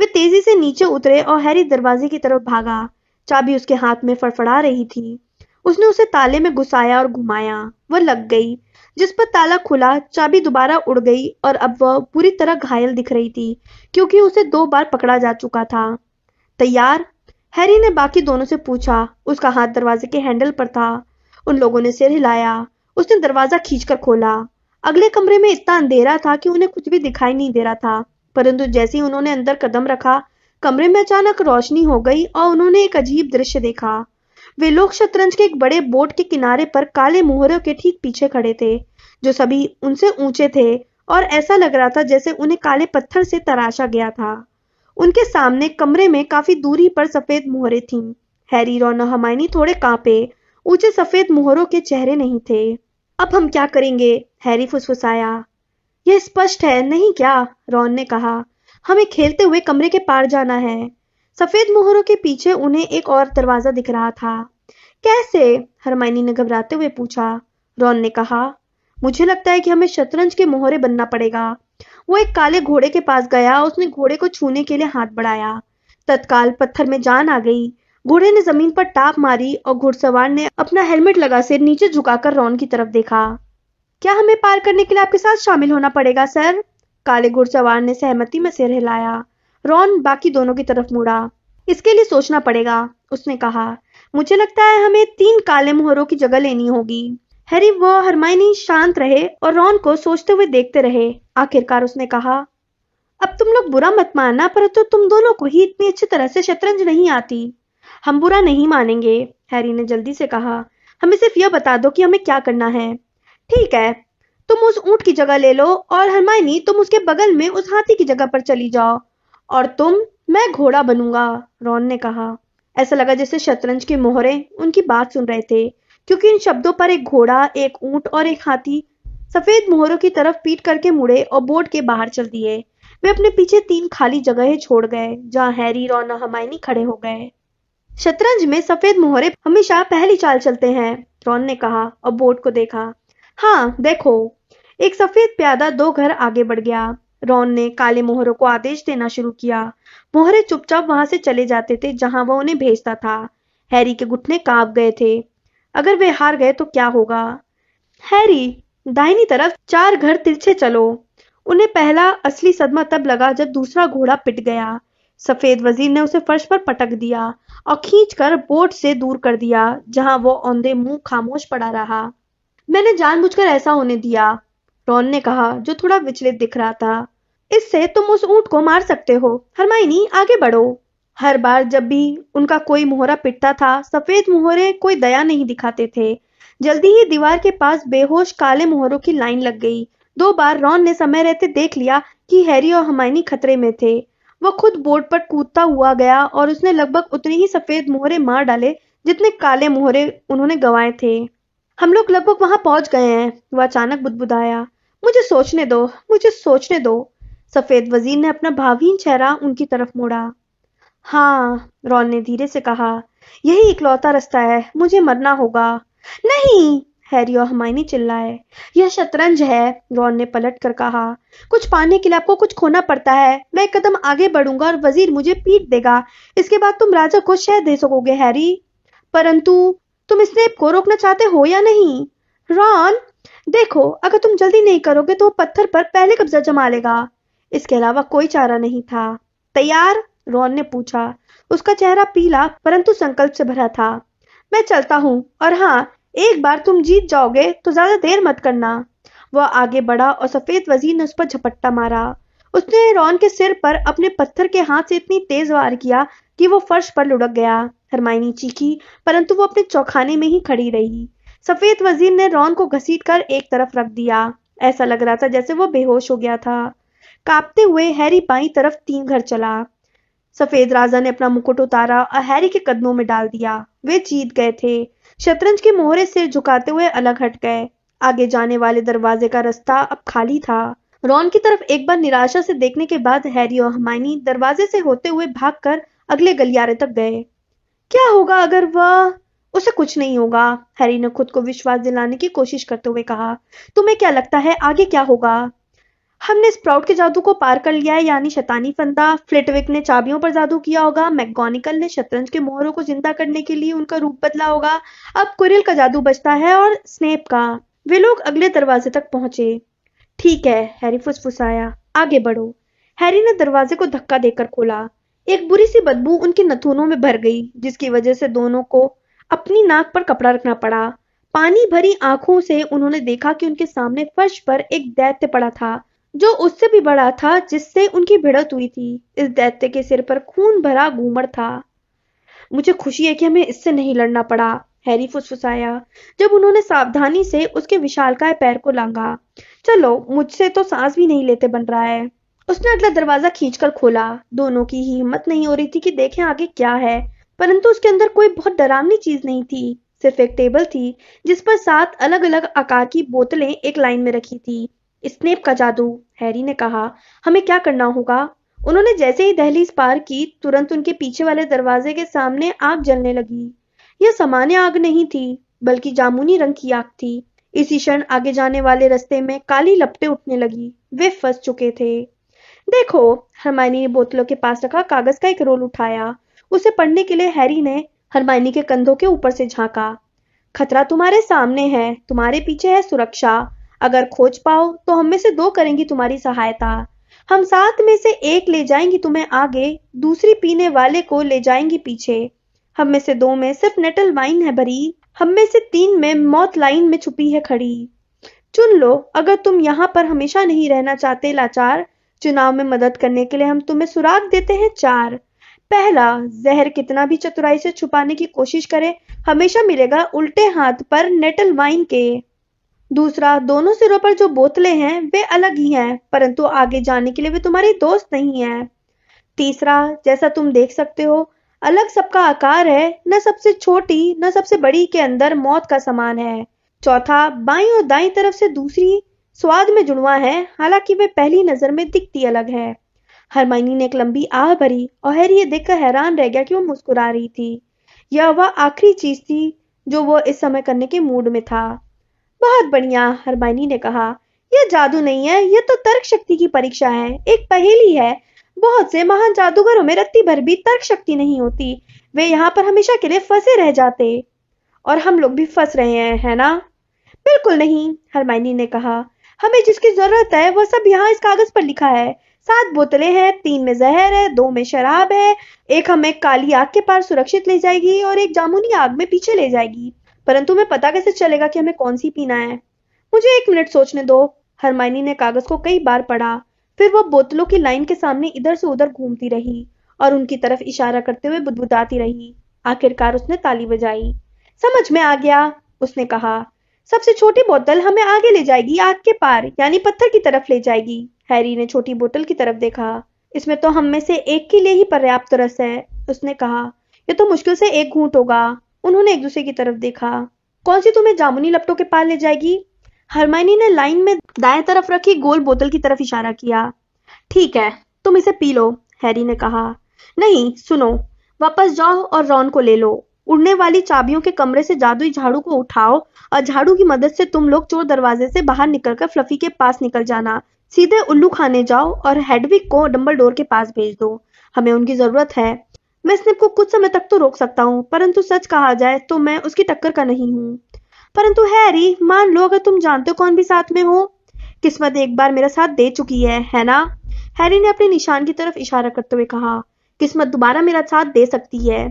वे तेज़ी से नीचे उतरे और हैरी दरवाजे की तरफ़ भागा। चाबी उसके हाथ में फड़फड़ा रही थी। उसने उसे ताले में घुसाया और घुमाया। वह लग गई। जिस पर ताला खुला, चाबी दोबारा उड़ गई और अब वह पूरी तरह घायल दिख रही थी, क्योंकि उसे दो बार पकड़ा जा चुका था। तैयार? हैरी ने बाकी दोनों से पूछा, उसका हाथ दरवाजे के हैंडल पर था। उन लोगों ने सिर हिलाया उसने दरवाज़ा खींचकर खोला। अगले कमरे में इतना अंधेरा था कि उन्हें कुछ भी दिखाई नहीं दे रहा था, परंतु जैसे ही उन्होंने अंदर कदम रखा, कमरे में अचानक रोशनी हो गई और उन्होंने एक अजीब दृश्य देखा। वे लोग शतरंज के एक बड़े बोट के किनारे पर काले मोहरों के ठीक पीछे खड़े थे, जो सभी उनसे ऊँचे थे और ऐसा लग रहा था जैसे उन्हें काले पत्थर से तराशा गया था। उनके सामने कमरे में काफ़ी दूरी पर सफ़ेद मोहरे थीं। हैरी रॉन और हमायनी थोड़े कांपे। ऊँचे सफ़ेद मोहरों के चेहरे नहीं थे। अब हम क्या करेंगे? हैरी फुसफुसाया। यह स्पष्ट है, नहीं क्या? रॉन ने कहा। हमें खेलते हुए कमरे के पार जाना है। सफ़ेद मोहरों के पीछे उन्हें एक और दरवाज़ा दिख रहा था। कैसे? हरमाइनी ने घबराते हुए पूछा। रॉन ने कहा मुझे लगता है कि हमें शतरंज के मोहरे बनना पड़ेगा। वो एक काले घोड़े के पास गया उसने घोड़े को छूने के लिए हाथ बढ़ाया। तत्काल पत्थर में जान आ गई। घोड़े ने ज़मीन पर टाप मारी और घुड़सवार ने अपना हेलमेट लगा सिर नीचे झुकाकर रॉन की तरफ़ देखा। क्या हमें पार करने के लिए आपके साथ शामिल होना पड़ेगा, सर? काले घुड़सवार ने सहमति में सिर हिलाया। रॉन बाकी दोनों की तरफ़ मुड़ा। इसके लिए सोचना पड़ेगा, उसने कहा। मुझे लगता है हमें तीन काले मोहरों की जगह लेनी होगी। हैरी, व हरमाइनी शांत रहे और रॉन को सोचते हुए देखते रहे। आखिरकार उसने कहा, अब तुम लोग बुरा मत मानना, परंतु तो तुम दोनों को ही इतनी अच्छी तरह से शतरंज नहीं आती। हम बुरा नहीं मानेंगे, हैरी ने जल्दी से कहा। हमें सिर्फ़ यह बता दो कि हमें क्या करना है। ठीक है, तुम उस ऊँट की जगह ले लो और हरमाइनी तुम उसके बगल में उस हाथी की जगह पर चली जाओ। और तुम, मैं घोड़ा बनूँगा, रॉन ने कहा। ऐसा लगा जैसे शतरंज के मोहरे उनकी बात सुन रहे थे। क्योंकि इन शब्दों पर एक घोड़ा, एक ऊँट और एक हाथी सफ़ेद मोहरों की तरफ़ पीट करके मुड़े और बोर्ड के बाहर चल दिए। वे अपने पीछे तीन खाली जगहें छोड़ गए, जहाँ हैरी, रॉन और हमायनी खड़े हो गए। शतरंज में सफ़ेद मोहरे हमेशा पहली चाल चलते हैं, रॉन ने कहा और बोर्ड को देखा। हाँ देखो, एक सफ़ेद प्यादा दो घर आगे बढ़ गया। रॉन ने काले मोहरों को आदेश देना शुरू किया। मोहरे चुपचाप वहाँ से चले जाते थे, जहाँ वह उन्हें भेजता था। हैरी के घुटने काँप गए थे। अगर वे हार गए तो क्या होगा? हैरी, दाहिनी तरफ़ चार घर तिरछे चलो। उन्हें पहला असली सदमा तब लगा जब दूसरा घोड़ा पिट गया। सफ़ेद वज़ीर ने उसे फर्श पर पटक दिया और खींचकर बोट से दूर कर दिया, जहाँ वो औंधे मुँह खामोश पड़ा रहा। मैंने जानबूझकर ऐसा होने दिया, रॉन ने कहा, जो थोड़ा विचलित दिख रहा था। इससे तुम उस ऊँट को मार सकते हो। हरमाइनी, आगे बढ़ो। हर बार जब भी उनका कोई मोहरा पिटता था, सफ़ेद मोहरे कोई दया नहीं दिखाते थे। जल्दी ही दीवार के पास बेहोश काले मोहरों की लाइन लग गई। दो बार रॉन ने समय रहते देख लिया कि हैरी और हमायनी खतरे में थे। वह खुद बोर्ड पर कूदता हुआ गया और उसने लगभग उतने ही सफ़ेद मोहरे मार डाले जितने काले मोहरे उन्होंने गंवाए थे। हम लोग लगभग वहाँ पहुँच गए हैं वह अचानक बुदबुदाया। मुझे सोचने दो, मुझे सोचने दो। सफ़ेद वज़ीर ने अपना भावहीन चेहरा उनकी तरफ़ मोड़ा। हाँ रॉन ने धीरे से कहा, यही इकलौता रास्ता है, मुझे मरना होगा। नहीं, हैरी और हमायनी चिल्लाए। यह शतरंज है, रॉन ने पलट कर कहा। कुछ पाने के लिए आपको कुछ खोना पड़ता है। मैं एक कदम आगे बढ़ूँगा और वज़ीर मुझे पीट देगा। इसके बाद तुम राजा को शह दे सकोगे, हैरी। परंतु तुम स्नेप को रोकना चाहते हो या नहीं? रॉन, देखो, अगर तुम जल्दी नहीं करोगे तो वो पत्थर पर पहले कब्जा जमा लेगा। इसके अलावा कोई चारा नहीं था। तैयार? रॉन ने पूछा, उसका चेहरा पीला, परंतु संकल्प से भरा था। मैं चलता हूँ, और हाँ एक बार तुम जीत जाओगे तो ज़्यादा देर मत करना। वह आगे बढ़ा और सफ़ेद वज़ीर ने उस पर झपट्टा मारा। उसने रॉन के सिर पर अपने पत्थर के हाथ से इतनी तेज वार किया कि वो फर्श पर लुढ़क गया। हरमाइनी चीखी, परंतु वो अपने चौखाने में ही खड़ी रही। सफ़ेद वज़ीर ने रॉन को घसीट कर एक तरफ़ रख दिया। ऐसा लग रहा था जैसे वो बेहोश हो गया था। कांपते हुए हैरी बाई तरफ़ तीन घर चला। सफ़ेद राजा ने अपना मुकुट उतारा और हैरी के कदमों में डाल दिया। वे जीत गए थे। शतरंज के मोहरे सिर झुकाते हुए अलग हट गए। आगे जाने वाले दरवाजे का रास्ता अब खाली था। रॉन की तरफ़ एक बार निराशा से देखने के बाद हैरी और हमायनी दरवाजे से होते हुए भागकर अगले गलियारे तक गए। क्या होगा अगर वह, उसे कुछ नहीं होगा? हैरी ने खुद को विश्वास दिलाने की कोशिश करते हुए कहा, तुम्हें क्या लगता है आगे क्या होगा? हमने स्प्राउट के जादू को पार कर लिया है, यानी शैतानी फंदा। फ्लिटविक ने चाबियों पर जादू किया होगा। मैकगोनिकल ने शतरंज के मोहरों को ज़िंदा करने के लिए उनका रूप बदला होगा। अब कुरिल का जादू बचता है और स्नेप का। वे लोग अगले दरवाजे तक पहुँचे। ठीक है, हैरी फुसफुसाया आगे बढ़ो। हैरी ने दरवाजे को धक्का देकर खोला। एक बुरी सी बदबू उनके नथुनों में भर गई, जिसकी वजह से दोनों को अपनी नाक पर कपड़ा रखना पड़ा। पानी भरी आँखों से उन्होंने देखा कि उनके सामने फर्श पर एक दैत्य पड़ा था। जो उससे भी बड़ा था, जिससे उनकी भिड़त हुई थी, इस दैत्य के सिर पर खून भरा घूमर था। मुझे खुशी है कि हमें इससे नहीं लड़ना पड़ा, हैरी फुसफुसाया। जब उन्होंने सावधानी से उसके विशालकाय पैर को लांगा चलो, मुझसे तो सांस भी नहीं लेते बन रहा है। उसने अगला दरवाज़ा खींचकर खोला। दोनों की ही हिम्मत नहीं हो रही थी कि देखें आगे क्या है। परंतु उसके अंदर कोई बहुत डरावनी चीज़ नहीं थी। सिर्फ़ एक टेबल थी, जिस पर सात अलग अलग आकार की बोतलें एक लाइन में रखी थी। स्नेप का जादू, हैरी ने कहा, हमें क्या करना होगा? उन्होंने जैसे ही दहलीज पार की, तुरंत उनके पीछे वाले दरवाजे के सामने आग जलने लगी। यह सामान्य आग नहीं थी, बल्कि जामुनी रंग की आग थी। इसी क्षण आगे जाने वाले रास्ते में काली लपटे उठने लगी। वे फंस चुके थे। देखो, हरमायनी ने बोतलों के पास रखा कागज़ का एक रोल उठाया। उसे पढ़ने के लिए हैरी ने हरमाइनी के कंधों के ऊपर से झांका। खतरा तुम्हारे सामने है, तुम्हारे पीछे है सुरक्षा। अगर खोज पाओ तो हम में से दो करेंगी तुम्हारी सहायता। हम साथ में से एक ले जाएँगी तुम्हें आगे, दूसरी पीने वाले को ले जाएँगी पीछे। हम में से दो में सिर्फ़ नेटल वाइन है भरी, हम में से तीन में मौत लाइन में छुपी है खड़ी। चुन लो, अगर तुम यहाँ पर हमेशा नहीं रहना चाहते लाचार, चुनाव में मदद करने के लिए हम तुम्हें सुराग देते हैं चार। पहला, जहर कितना भी चतुराई से छुपाने की कोशिश करे, हमेशा मिलेगा उल्टे हाथ पर नेटल वाइन के। दूसरा, दोनों सिरों पर जो बोतलें हैं, वे अलग ही हैं, परंतु आगे जाने के लिए वे तुम्हारी दोस्त नहीं है। तीसरा, जैसा तुम देख सकते हो, अलग सबका आकार है, न सबसे छोटी, न सबसे बड़ी के अंदर मौत का समान है। चौथा, बाई और दाई तरफ़ से दूसरी स्वाद में जुड़वा है, हालाँकि वे पहली नज़र में दिखती अलग है। हरमाइनी ने एक लंबी आह भरी और हैरी ये देखकर हैरान रह गया कि वो मुस्कुरा रही थी। यह वह आखिरी चीज़ थी, जो वो इस समय करने के मूड में था। बहुत बढ़िया हरमाइनी ने कहा। यह जादू नहीं है, यह तो तर्क शक्ति की परीक्षा है, एक पहेली है। बहुत से महान जादूगरों में रत्ती भर भी तर्क शक्ति नहीं होती, वे यहाँ पर हमेशा के लिए फंसे रह जाते। और हम लोग भी फंस रहे हैं, है ना? बिल्कुल नहीं हरमाइनी ने कहा। हमें जिसकी ज़रूरत है, वह सब यहाँ इस कागज़ पर लिखा है। सात बोतलें हैं, तीन में जहर है, दो में शराब है, एक हमें काली आग के पार सुरक्षित ले जाएगी और एक जामुनी आग में पीछे ले जाएगी। परंतु हमें पता कैसे चलेगा कि हमें कौन सी पीना है? मुझे एक मिनट सोचने दो। हरमाइनी ने कागज़ को कई बार पढ़ा। फिर वह बोतलों की लाइन के सामने इधर से उधर घूमती रही और उनकी तरफ़ इशारा करते हुए बुदबुदाती रही। आखिरकार उसने ताली बजाई। समझ में आ गया, उसने कहा। सबसे छोटी बोतल हमें आगे ले जाएगी, आग के पार, यानी पत्थर की तरफ़ ले जाएगी। हैरी ने छोटी बोतल की तरफ़ देखा। इसमें तो हम में से एक के लिए ही पर्याप्त रस है, उसने कहा। यह तो मुश्किल से एक घूंट होगा। उन्होंने एक दूसरे की तरफ़ देखा। कौन सी तुम्हें जामुनी लपटों के पार ले जाएगी? हरमाइनी ने लाइन में दाएँ तरफ़ रखी गोल बोतल की तरफ़ इशारा किया। ठीक है, तुम इसे पी लो, हैरी ने कहा। नहीं, सुनो, वापस जाओ और रॉन को ले लो। उड़ने वाली चाबियों के कमरे से जादुई झाड़ू को उठाओ और झाड़ू की मदद से तुम लोग चोर दरवाजे से बाहर निकलकर फ्लफी के पास निकल जाना। सीधे उल्लू खाने जाओ और हेडविक को डम्बल के पास भेज दो। हमें उनकी ज़रूरत है। मैं स्निप को कुछ समय तक तो रोक सकता हूँ, परंतु सच कहा जाए तो मैं उसकी टक्कर का नहीं हूँ। परंतु हैरी, मान लो अगर तुम जानते हो कौन भी साथ में हो। किस्मत एक बार मेरा साथ दे चुकी है है ना? हैरी ने अपने निशान की तरफ़ इशारा करते हुए कहा, किस्मत दोबारा मेरा साथ दे सकती है।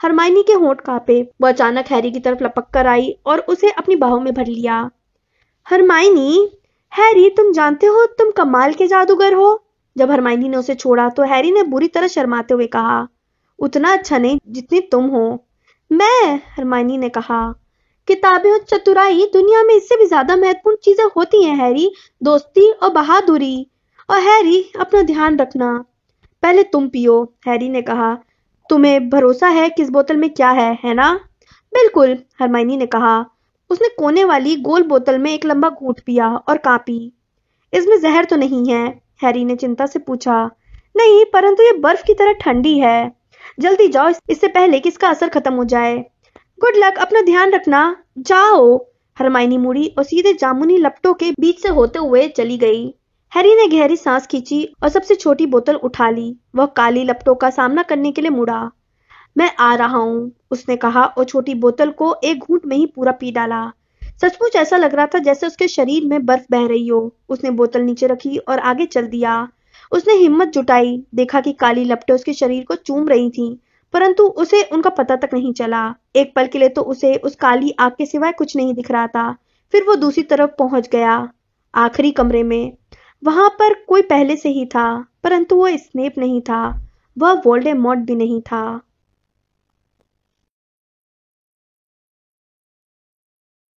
हरमाइनी के होंठ कांपे, वो अचानक हैरी की तरफ़ लपक कर आई और उसे अपनी बाहों में भर लिया। हरमाइनी, हैरी, तुम जानते हो तुम कमाल के जादूगर हो। जब हरमाइनी ने उसे छोड़ा तो हैरी ने बुरी तरह शर्माते हुए कहा उतना अच्छा नहीं जितनी तुम हो। मैं हरमाइनी ने कहा, किताबें और चतुराई दुनिया में इससे भी ज़्यादा महत्वपूर्ण चीज़ें होती हैं, हैरी। दोस्ती और बहादुरी। और हैरी, अपना ध्यान रखना। पहले तुम पियो, हैरी ने कहा। तुम्हें भरोसा है किस बोतल में क्या है है ना? बिल्कुल हरमाइनी ने कहा। उसने कोने वाली गोल बोतल में एक लंबा घूट पिया और कापी। इसमें जहर तो नहीं है, हैरी ने चिंता से पूछा। नहीं, परंतु ये बर्फ़ की तरह ठंडी है। जल्दी जाओ इससे पहले कि इसका असर खत्म हो जाए। गुड लक, अपना ध्यान रखना। जाओ। हरमाइनी मुड़ी और सीधे जामुनी लपटों के बीच से होते हुए चली गई। हैरी ने गहरी सांस खींची और सबसे छोटी बोतल उठा ली। वह काली लपटों का सामना करने के लिए मुड़ा। मैं आ रहा हूँ, उसने कहा और छोटी बोतल को एक घूट में ही पूरा पी डाला। सचमुच ऐसा लग रहा था जैसे उसके शरीर में बर्फ़ बह रही हो। उसने बोतल नीचे रखी और आगे चल दिया। उसने हिम्मत जुटाई। देखा कि काली लपटें उसके शरीर को चूम रही थीं, परंतु उसे उनका पता तक नहीं चला। एक पल के लिए तो उसे उस काली आग के सिवाय कुछ नहीं दिख रहा था। फिर वो दूसरी तरफ़ पहुँच गया, आखिरी कमरे में। वहाँ पर कोई पहले से ही था, परंतु वह स्नेप नहीं था। वह वोल्डे भी नहीं था।